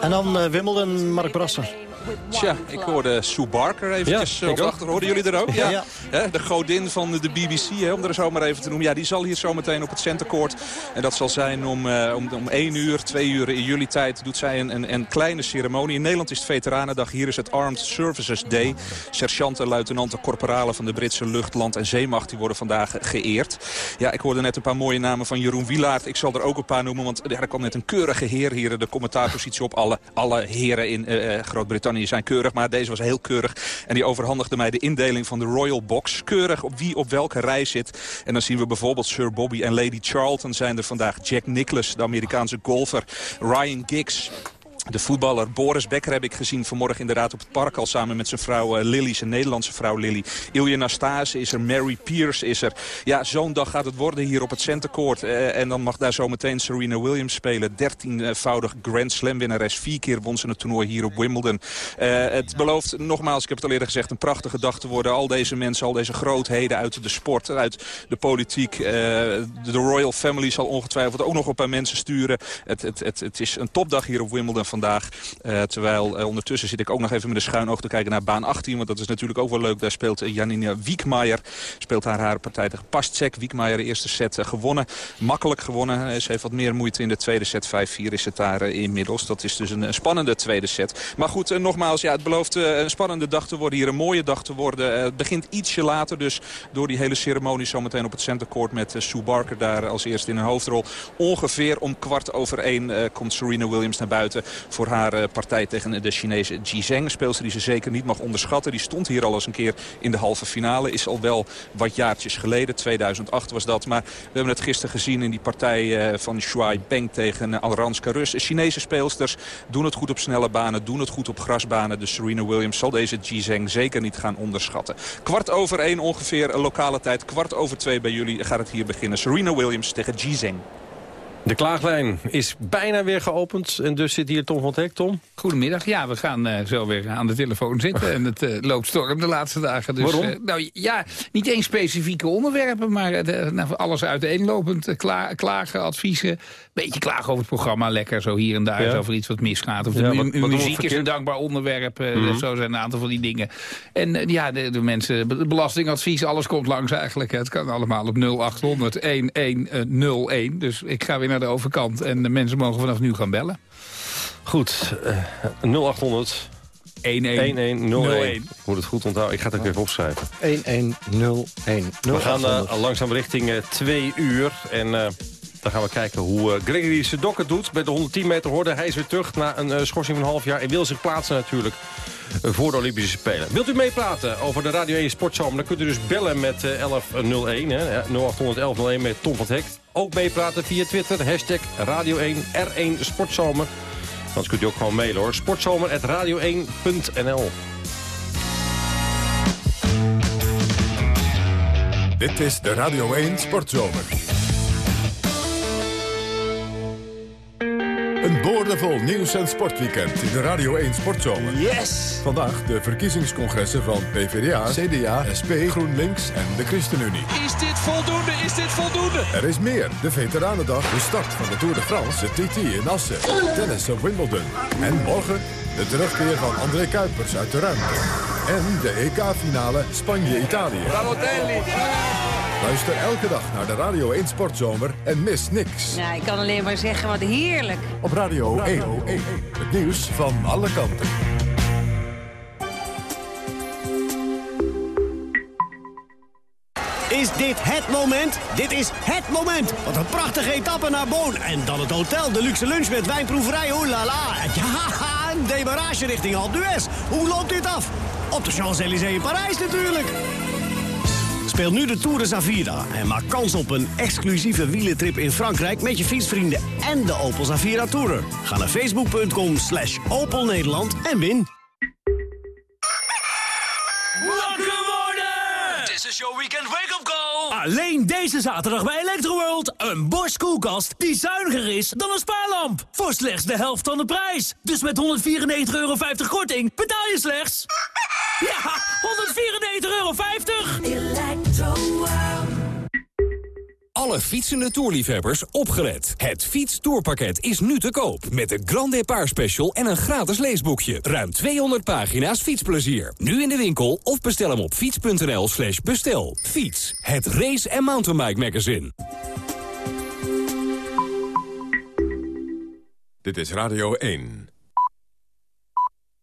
[SPEAKER 2] En dan Wimbledon, Mark Brasser.
[SPEAKER 22] Tja, ik hoorde Sue Barker eventjes
[SPEAKER 3] Ja,
[SPEAKER 22] op
[SPEAKER 3] ook.
[SPEAKER 22] achter. Hoorden jullie er ook?
[SPEAKER 3] Ja.
[SPEAKER 22] De godin van de BBC, hè, om er zo maar even te noemen. Ja, die zal hier zo meteen op het centercourt. En dat zal zijn om, eh, om, om 1 uur, 2 uur in jullie tijd doet zij een, een, een kleine ceremonie. In Nederland is het Veteranendag. Hier is het Armed Services Day. Sergeanten, luitenanten, korporalen van de Britse lucht, land en zeemacht die worden vandaag geëerd. Ja, ik hoorde net een paar mooie namen van Jeroen Wielaert. Ik zal er ook een paar noemen, want ja, er kwam net een keurige heer hier de commentaarpositie op. Alle, alle heren in eh, eh, Groot-Brittannië zijn keurig, maar deze was heel keurig. En die overhandigde mij de indeling van de Royal Box. Keurig op wie op welke rij zit. En dan zien we bijvoorbeeld Sir Bobby en Lady Charlton zijn er vandaag. Jack Nicklaus, de Amerikaanse golfer. Ryan Giggs. De voetballer Boris Becker heb ik gezien vanmorgen inderdaad op het park al samen met zijn vrouw eh, Lily, zijn Nederlandse vrouw Lily. Ilja Nastase is er, Mary Pierce is er. Ja, zo'n dag gaat het worden hier op het Centercourt. Eh, en dan mag daar zometeen Serena Williams spelen. Dertienvoudig Grand Slam winnares. Vier keer won ze het toernooi hier op Wimbledon. Eh, het belooft, nogmaals, ik heb het al eerder gezegd, een prachtige dag te worden. Al deze mensen, al deze grootheden uit de sport, uit de politiek. De Royal Family zal ongetwijfeld ook nog een paar mensen sturen. Het, het, het, het is een topdag hier op Wimbledon vandaag. Eh, terwijl eh, ondertussen zit ik ook nog even met een schuin oog te kijken naar baan 18. Want dat is natuurlijk ook wel leuk. Daar speelt eh, Janina Wiekmaier. Speelt haar haar partij tegen Pastcek. Wiekmaier eerste set gewonnen. Makkelijk gewonnen. Ze heeft wat meer moeite in de tweede set. 5-4 is het daar inmiddels. Dat is dus een, spannende tweede set. Maar goed, nogmaals, ja, het belooft een spannende dag te worden. Hier een mooie dag te worden. Het begint ietsje later. Dus door die hele ceremonie zometeen op het centercourt met Sue Barker daar als eerste in een hoofdrol. Ongeveer om kwart over één komt Serena Williams naar buiten voor haar eh, partij tegen de Chinese Ji Zheng. Speelster die ze zeker niet mag onderschatten. Die stond hier al eens een keer in de halve finale. Is al wel wat jaartjes geleden. 2008 was dat. Maar we hebben het gisteren gezien in die partij eh, van Shuai Beng tegen uh, Alranska Rus. Chinese speelsters doen het goed op snelle banen. Doen het goed op grasbanen. Dus Serena Williams zal deze Ji Zheng zeker niet gaan onderschatten. Kwart over één ongeveer eh, lokale tijd. Kwart over twee bij jullie gaat het hier beginnen. Serena Williams tegen Ji Zheng.
[SPEAKER 3] De klaaglijn is bijna weer geopend. En dus zit hier Tom van het Hek. Tom?
[SPEAKER 36] Goedemiddag. Ja, we gaan eh, zo weer aan de telefoon zitten. en het eh, loopt storm de laatste dagen. Dus,
[SPEAKER 3] Waarom?
[SPEAKER 36] eh, nou ja, niet eens specifieke onderwerpen, maar nou, alles uiteenlopend. Kla klagen, adviezen. Beetje klagen over het programma. Lekker zo hier en daar
[SPEAKER 3] Ja.
[SPEAKER 36] over iets wat misgaat. Of de
[SPEAKER 3] Ja, wat- wat
[SPEAKER 36] muziek is een dankbaar onderwerp.
[SPEAKER 3] Mhm.
[SPEAKER 36] Zo zijn een aantal van die dingen. En ja, de, de mensen, be- belastingadvies, alles komt langs eigenlijk. Het kan allemaal op 0800 1101. Dus ik ga weer naar de overkant. En de mensen mogen vanaf nu gaan bellen.
[SPEAKER 3] Goed, eh 0800 1101. Ik moet het goed onthouden. Ik ga het ook even opschrijven.
[SPEAKER 2] 1101.
[SPEAKER 3] We gaan eh, langzaam richting eh, twee uur. En eh, dan gaan we kijken hoe eh, Gregory Sedok het doet. Bij de 110 meter horde. Hij is weer terug na een eh, schorsing van een half jaar. En wil zich plaatsen natuurlijk eh, voor de Olympische Spelen. Wilt u meepraten over de Radio 1 Sportzomer? Dan kunt u dus bellen met eh, 1101. Hè, ja, 0800 1101 met Tom van het Hek. Ook meepraten via Twitter. Hashtag Radio 1 R1 Sportzomer. Anders kunt u ook gewoon mailen hoor. Sportzomer.radio1.nl
[SPEAKER 1] Dit is de Radio 1 Sportzomer. Boordevol nieuws- en sportweekend in de Radio 1 Sportzomer.
[SPEAKER 37] Yes!
[SPEAKER 1] Vandaag de verkiezingscongressen van PvdA, CDA, SP, GroenLinks en de ChristenUnie.
[SPEAKER 37] Is dit voldoende? Is dit voldoende?
[SPEAKER 1] Er is meer. De Veteranendag, de start van de Tour de France, de TT in Assen, tennis op Wimbledon. En morgen de terugkeer van André Kuipers uit de ruimte. En de EK-finale Spanje-Italië. Luister elke dag naar de Radio 1 Sportzomer en mis niks.
[SPEAKER 15] Nou, ik kan alleen maar zeggen, wat heerlijk.
[SPEAKER 1] Op Radio 1. Het nieuws van alle kanten.
[SPEAKER 37] Is dit het moment? Dit is het moment. Wat een prachtige etappe naar Boon. En dan het hotel, de luxe lunch met wijnproeverij. Oeh la la. Ja, een demarage richting Alpe d'Huez. Hoe loopt dit af? Op de Champs-Élysées in Parijs natuurlijk. Speel nu de Tour de Zavira en maak kans op een exclusieve wielentrip in Frankrijk... met je fietsvrienden en de Opel Zavira Tourer. Ga naar facebook.com slash Opel Nederland en win. Wakker worden! Dit is jouw weekend wake-up call! Alleen deze zaterdag bij Electroworld. Een Bosch koelkast die zuiniger is dan een spaarlamp. Voor slechts de helft van de prijs. Dus met 194,50 euro korting betaal je slechts... Ja, 194,50 euro!
[SPEAKER 38] alle fietsende toerliefhebbers opgelet. Het fietstoerpakket is nu te koop. Met de Grand Depart Special en een gratis leesboekje. Ruim 200 pagina's fietsplezier. Nu in de winkel of bestel hem op fiets.nl slash bestel. Fiets, het race- en mountainbike magazine.
[SPEAKER 15] Dit is Radio 1.